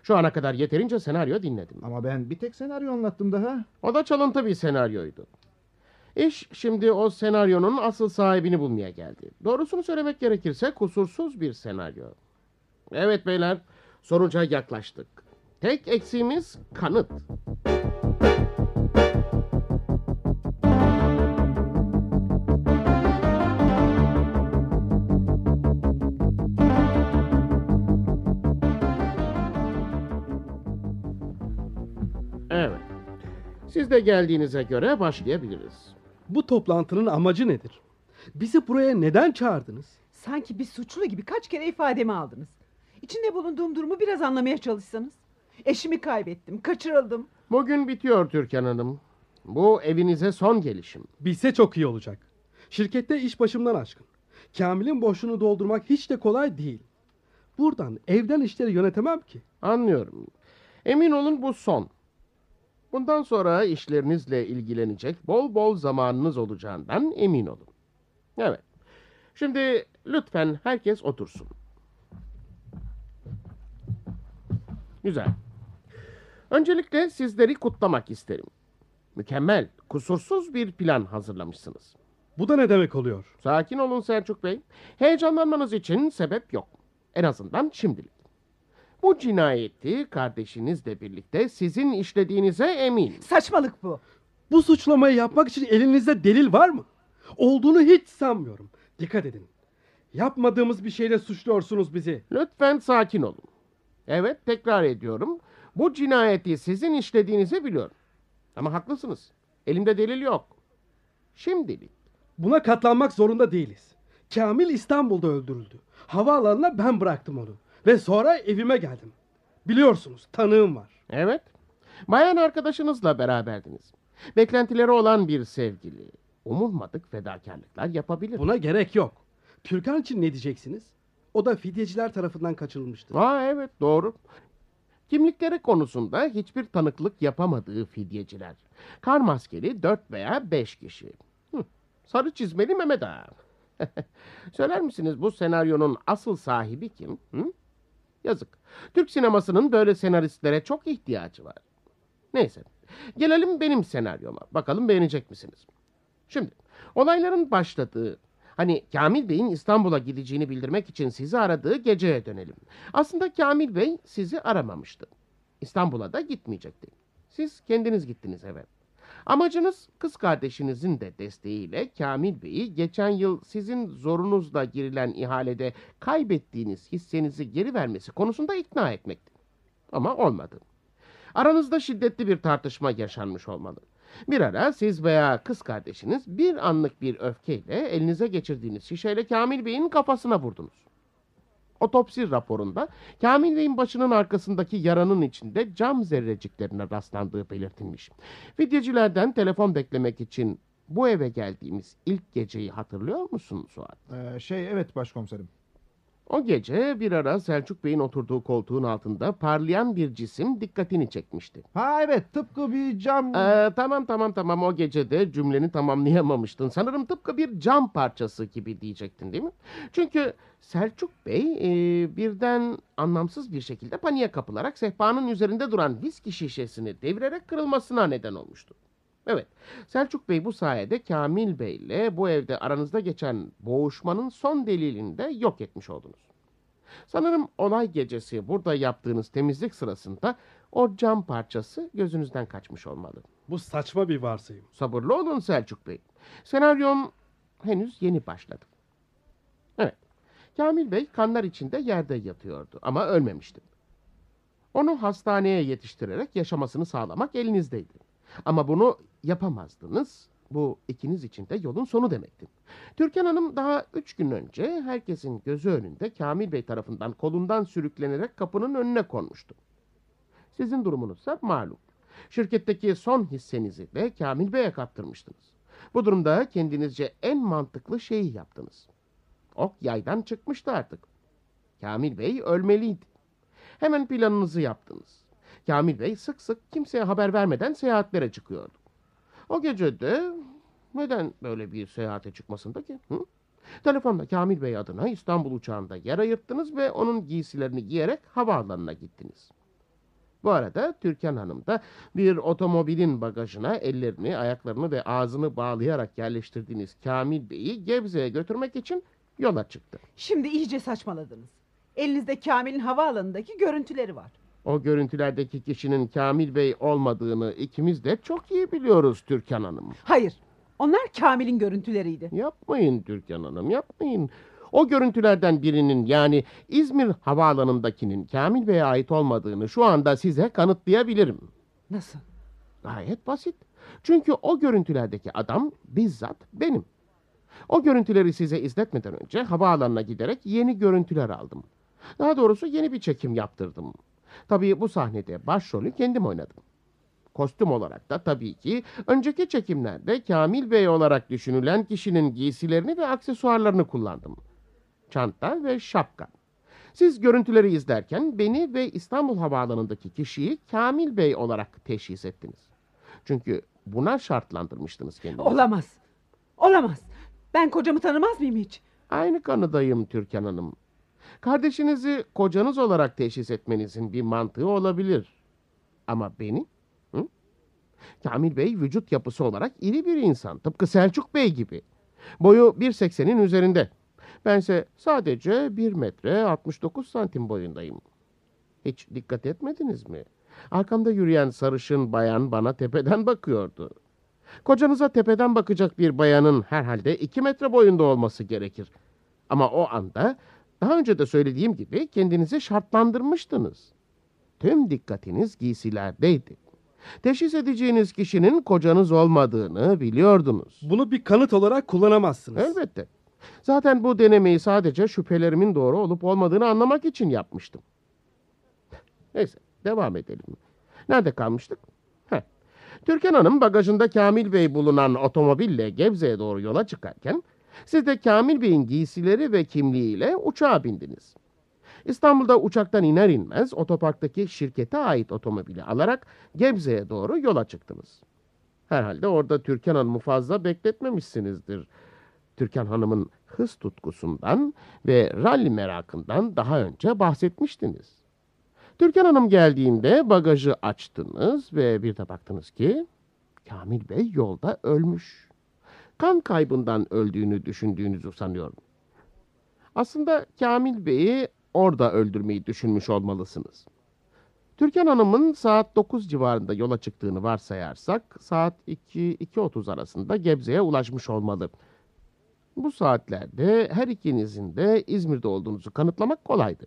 Şu ana kadar yeterince senaryo dinledim. Ama ben bir tek senaryo anlattım daha. O da çalıntı bir senaryoydu. İş şimdi o senaryonun asıl sahibini bulmaya geldi. Doğrusunu söylemek gerekirse kusursuz bir senaryo. Evet beyler, sonuca yaklaştık. Tek eksiğimiz kanıt. Evet. Siz de geldiğinize göre başlayabiliriz. Bu toplantının amacı nedir? Bizi buraya neden çağırdınız? Sanki bir suçlu gibi kaç kere ifademi aldınız. İçinde bulunduğum durumu biraz anlamaya çalışsanız. Eşimi kaybettim, kaçırıldım. Bugün bitiyor Türkan Hanım. Bu evinize son gelişim. Bilse çok iyi olacak. Şirkette iş başımdan aşkın. Kamil'in boşluğunu doldurmak hiç de kolay değil. Buradan evden işleri yönetemem ki. Anlıyorum. Emin olun bu son. Bundan sonra işlerinizle ilgilenecek bol bol zamanınız olacağından emin olun. Evet. Şimdi lütfen herkes otursun. Güzel. Öncelikle sizleri kutlamak isterim. Mükemmel, kusursuz bir plan hazırlamışsınız. Bu da ne demek oluyor? Sakin olun Selçuk Bey. Heyecanlanmanız için sebep yok. En azından şimdilik. Bu cinayeti kardeşinizle birlikte sizin işlediğinize eminim. Saçmalık bu. Bu suçlamayı yapmak için elinizde delil var mı? Olduğunu hiç sanmıyorum. Dikkat edin. Yapmadığımız bir şeyle suçluyorsunuz bizi. Lütfen sakin olun. Evet tekrar ediyorum. Bu cinayeti sizin işlediğinizi biliyorum. Ama haklısınız. Elimde delil yok. Şimdilik. Buna katlanmak zorunda değiliz. Kamil İstanbul'da öldürüldü. Havaalanına ben bıraktım onu. Ve sonra evime geldim. Biliyorsunuz tanığım var. Evet. Bayan arkadaşınızla beraberdiniz. Beklentileri olan bir sevgili. Umulmadık fedakarlıklar yapabilir. Buna gerek yok. Türkan için ne diyeceksiniz? O da fidyeciler tarafından kaçırılmıştı. Aa evet doğru. Kimlikleri konusunda hiçbir tanıklık yapamadığı fidyeciler. Kar maskeli dört veya beş kişi. Hı, Sarı çizmeli Mehmet Ağa. Söyler misiniz bu senaryonun asıl sahibi kim? Hı? Yazık. Türk sinemasının böyle senaristlere çok ihtiyacı var. Neyse. Gelelim benim senaryoma. Bakalım beğenecek misiniz? Şimdi olayların başladığı hani Kamil Bey'in İstanbul'a gideceğini bildirmek için sizi aradığı geceye dönelim. Aslında Kamil Bey sizi aramamıştı. İstanbul'a da gitmeyecekti. Siz kendiniz gittiniz eve. Amacınız kız kardeşinizin de desteğiyle Kamil Bey'i geçen yıl sizin zorunuzla girilen ihalede kaybettiğiniz hissenizi geri vermesi konusunda ikna etmekti. Ama olmadı. Aranızda şiddetli bir tartışma yaşanmış olmalı. Bir ara siz veya kız kardeşiniz bir anlık bir öfkeyle elinize geçirdiğiniz şişeyle Kamil Bey'in kafasına vurdunuz. Otopsi raporunda Kamil Bey'in başının arkasındaki yaranın içinde cam zerreciklerine rastlandığı belirtilmiş. Fidyecilerden telefon beklemek için bu eve geldiğimiz ilk geceyi hatırlıyor musun Suat? Ee, şey evet başkomiserim. O gece bir ara Selçuk Bey'in oturduğu koltuğun altında parlayan bir cisim dikkatini çekmişti. Ha evet tıpkı bir cam... Ee, tamam tamam tamam o gecede cümleni tamamlayamamıştın. Sanırım tıpkı bir cam parçası gibi diyecektin değil mi? Çünkü Selçuk Bey e, birden anlamsız bir şekilde paniğe kapılarak sehpanın üzerinde duran viski şişesini devirerek kırılmasına neden olmuştu. Evet, Selçuk Bey bu sayede Kamil Bey ile bu evde aranızda geçen boğuşmanın son delilini de yok etmiş oldunuz. Sanırım olay gecesi burada yaptığınız temizlik sırasında o cam parçası gözünüzden kaçmış olmalı. Bu saçma bir varsayım. Sabırlı olun Selçuk Bey. Senaryom henüz yeni başladı. Evet, Kamil Bey kanlar içinde yerde yatıyordu ama ölmemişti. Onu hastaneye yetiştirerek yaşamasını sağlamak elinizdeydi. Ama bunu yapamazdınız. Bu ikiniz için de yolun sonu demekti. Türkan Hanım daha üç gün önce herkesin gözü önünde Kamil Bey tarafından kolundan sürüklenerek kapının önüne konmuştu. Sizin durumunuzsa malum. Şirketteki son hissenizi de Kamil Bey'e kaptırmıştınız. Bu durumda kendinizce en mantıklı şeyi yaptınız. Ok yaydan çıkmıştı artık. Kamil Bey ölmeliydi. Hemen planınızı yaptınız. Kamil Bey sık sık kimseye haber vermeden seyahatlere çıkıyordu. O gece de neden böyle bir seyahate çıkmasında ki? Hı? Telefonla Kamil Bey adına İstanbul uçağında yer ayırttınız ve onun giysilerini giyerek havaalanına gittiniz. Bu arada Türkan Hanım da bir otomobilin bagajına ellerini, ayaklarını ve ağzını bağlayarak yerleştirdiğiniz Kamil Bey'i Gebze'ye götürmek için yola çıktı. Şimdi iyice saçmaladınız. Elinizde Kamil'in havaalanındaki görüntüleri var. O görüntülerdeki kişinin Kamil Bey olmadığını ikimiz de çok iyi biliyoruz Türkan Hanım. Hayır. Onlar Kamil'in görüntüleriydi. Yapmayın Türkan Hanım, yapmayın. O görüntülerden birinin yani İzmir havaalanındakinin Kamil Bey'e ait olmadığını şu anda size kanıtlayabilirim. Nasıl? Gayet basit. Çünkü o görüntülerdeki adam bizzat benim. O görüntüleri size izletmeden önce havaalanına giderek yeni görüntüler aldım. Daha doğrusu yeni bir çekim yaptırdım. Tabii bu sahnede başrolü kendim oynadım. Kostüm olarak da tabii ki önceki çekimlerde Kamil Bey olarak düşünülen kişinin giysilerini ve aksesuarlarını kullandım. Çanta ve şapka. Siz görüntüleri izlerken beni ve İstanbul Havaalanı'ndaki kişiyi Kamil Bey olarak teşhis ettiniz. Çünkü buna şartlandırmıştınız kendinizi. Olamaz. Olamaz. Ben kocamı tanımaz mıyım hiç? Aynı kanıdayım Türkan Hanım. Kardeşinizi kocanız olarak teşhis etmenizin bir mantığı olabilir. Ama beni? Hı? Kamil Bey vücut yapısı olarak iri bir insan. Tıpkı Selçuk Bey gibi. Boyu 1.80'in üzerinde. Bense sadece 1 metre 69 santim boyundayım. Hiç dikkat etmediniz mi? Arkamda yürüyen sarışın bayan bana tepeden bakıyordu. Kocanıza tepeden bakacak bir bayanın herhalde 2 metre boyunda olması gerekir. Ama o anda daha önce de söylediğim gibi kendinizi şartlandırmıştınız. Tüm dikkatiniz giysilerdeydi. Teşhis edeceğiniz kişinin kocanız olmadığını biliyordunuz. Bunu bir kanıt olarak kullanamazsınız. Elbette. Zaten bu denemeyi sadece şüphelerimin doğru olup olmadığını anlamak için yapmıştım. Neyse devam edelim. Nerede kalmıştık? Heh. Türkan Hanım bagajında Kamil Bey bulunan otomobille Gebze'ye doğru yola çıkarken siz de Kamil Bey'in giysileri ve kimliğiyle uçağa bindiniz. İstanbul'da uçaktan iner inmez otoparktaki şirkete ait otomobili alarak Gebze'ye doğru yola çıktınız. Herhalde orada Türkan Hanım'ı fazla bekletmemişsinizdir. Türkan Hanım'ın hız tutkusundan ve ralli merakından daha önce bahsetmiştiniz. Türkan Hanım geldiğinde bagajı açtınız ve bir de baktınız ki Kamil Bey yolda ölmüş. Kan kaybından öldüğünü düşündüğünüzü sanıyorum. Aslında Kamil Bey'i orada öldürmeyi düşünmüş olmalısınız. Türkan Hanım'ın saat 9 civarında yola çıktığını varsayarsak saat 2-2.30 arasında Gebze'ye ulaşmış olmalı. Bu saatlerde her ikinizin de İzmir'de olduğunuzu kanıtlamak kolaydı.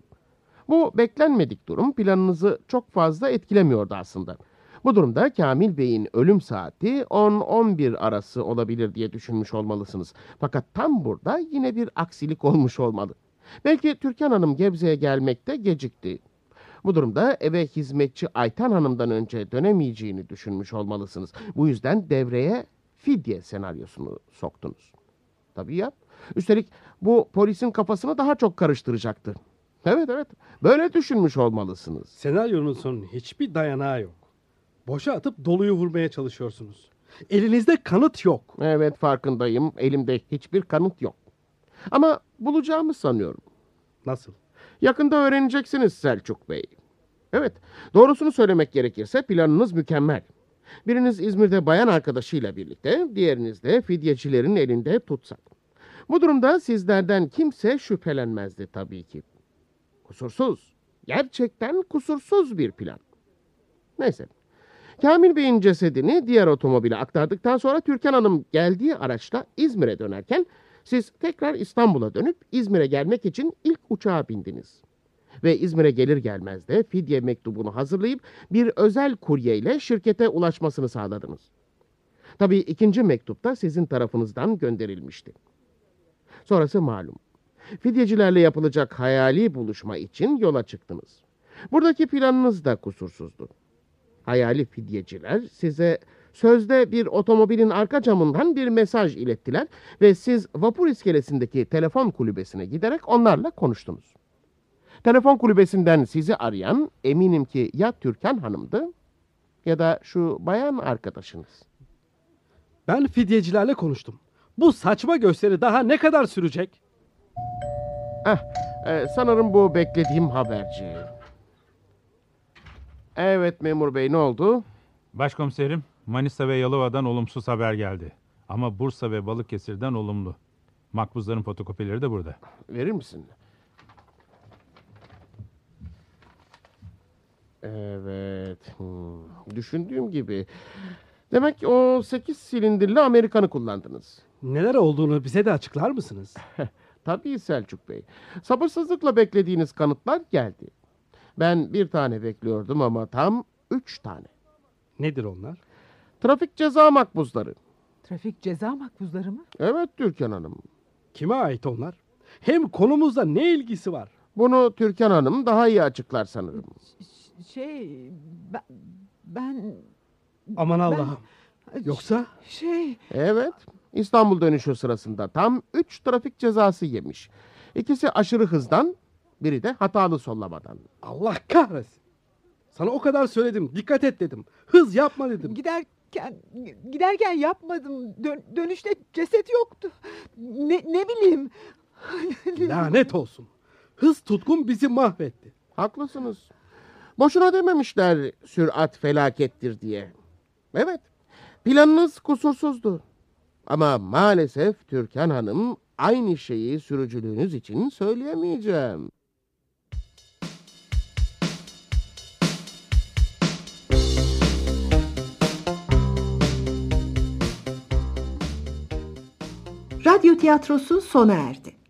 Bu beklenmedik durum planınızı çok fazla etkilemiyordu aslında. Bu durumda Kamil Bey'in ölüm saati 10-11 arası olabilir diye düşünmüş olmalısınız. Fakat tam burada yine bir aksilik olmuş olmalı. Belki Türkan Hanım Gebze'ye gelmekte gecikti. Bu durumda eve hizmetçi Ayten Hanım'dan önce dönemeyeceğini düşünmüş olmalısınız. Bu yüzden devreye fidye senaryosunu soktunuz. Tabii ya. Üstelik bu polisin kafasını daha çok karıştıracaktı. Evet evet. Böyle düşünmüş olmalısınız. Senaryonun sonun hiçbir dayanağı yok. Boşa atıp doluyu vurmaya çalışıyorsunuz. Elinizde kanıt yok. Evet farkındayım. Elimde hiçbir kanıt yok. Ama bulacağımı sanıyorum. Nasıl? Yakında öğreneceksiniz Selçuk Bey. Evet, doğrusunu söylemek gerekirse planınız mükemmel. Biriniz İzmir'de bayan arkadaşıyla birlikte, diğeriniz de fidyecilerin elinde tutsak. Bu durumda sizlerden kimse şüphelenmezdi tabii ki. Kusursuz, gerçekten kusursuz bir plan. Neyse, Kamil Bey'in cesedini diğer otomobile aktardıktan sonra Türkan Hanım geldiği araçla İzmir'e dönerken siz tekrar İstanbul'a dönüp İzmir'e gelmek için ilk uçağa bindiniz. Ve İzmir'e gelir gelmez de fidye mektubunu hazırlayıp bir özel kuryeyle şirkete ulaşmasını sağladınız. Tabii ikinci mektup da sizin tarafınızdan gönderilmişti. Sonrası malum. Fidyecilerle yapılacak hayali buluşma için yola çıktınız. Buradaki planınız da kusursuzdu. Hayali fidyeciler size sözde bir otomobilin arka camından bir mesaj ilettiler ve siz vapur iskelesindeki telefon kulübesine giderek onlarla konuştunuz. Telefon kulübesinden sizi arayan eminim ki ya Türkan Hanım'dı ya da şu bayan arkadaşınız. Ben fidyecilerle konuştum. Bu saçma gösteri daha ne kadar sürecek? Eh, e, sanırım bu beklediğim haberci. Evet memur bey ne oldu? Başkomiserim, Manisa ve Yalova'dan olumsuz haber geldi. Ama Bursa ve Balıkesir'den olumlu. Makbuzların fotokopileri de burada. Verir misin? Evet. hmm, Düşündüğüm gibi. Demek o 8 silindirli Amerikan'ı kullandınız. Neler olduğunu bize de açıklar mısınız? Tabii Selçuk Bey. Sabırsızlıkla beklediğiniz kanıtlar geldi. Ben bir tane bekliyordum ama tam üç tane. Nedir onlar? Trafik ceza makbuzları. Trafik ceza makbuzları mı? Evet Türkan Hanım. Kime ait onlar? Hem konumuzla ne ilgisi var? Bunu Türkan Hanım daha iyi açıklar sanırım. Ş- Şey ben, ben Aman Allah'ım. Yoksa şey Evet. İstanbul dönüşü sırasında tam 3 trafik cezası yemiş. İkisi aşırı hızdan, biri de hatalı sollamadan. Allah kahretsin. Sana o kadar söyledim. Dikkat et dedim. Hız yapma dedim. giderken giderken yapmadım. Dön- dönüşte ceset yoktu. Ne, ne bileyim. Lanet olsun. Hız tutkun bizi mahvetti. Haklısınız. Boşuna dememişler sürat felakettir diye. Evet, planınız kusursuzdu. Ama maalesef Türkan Hanım aynı şeyi sürücülüğünüz için söyleyemeyeceğim. Radyo tiyatrosu sona erdi.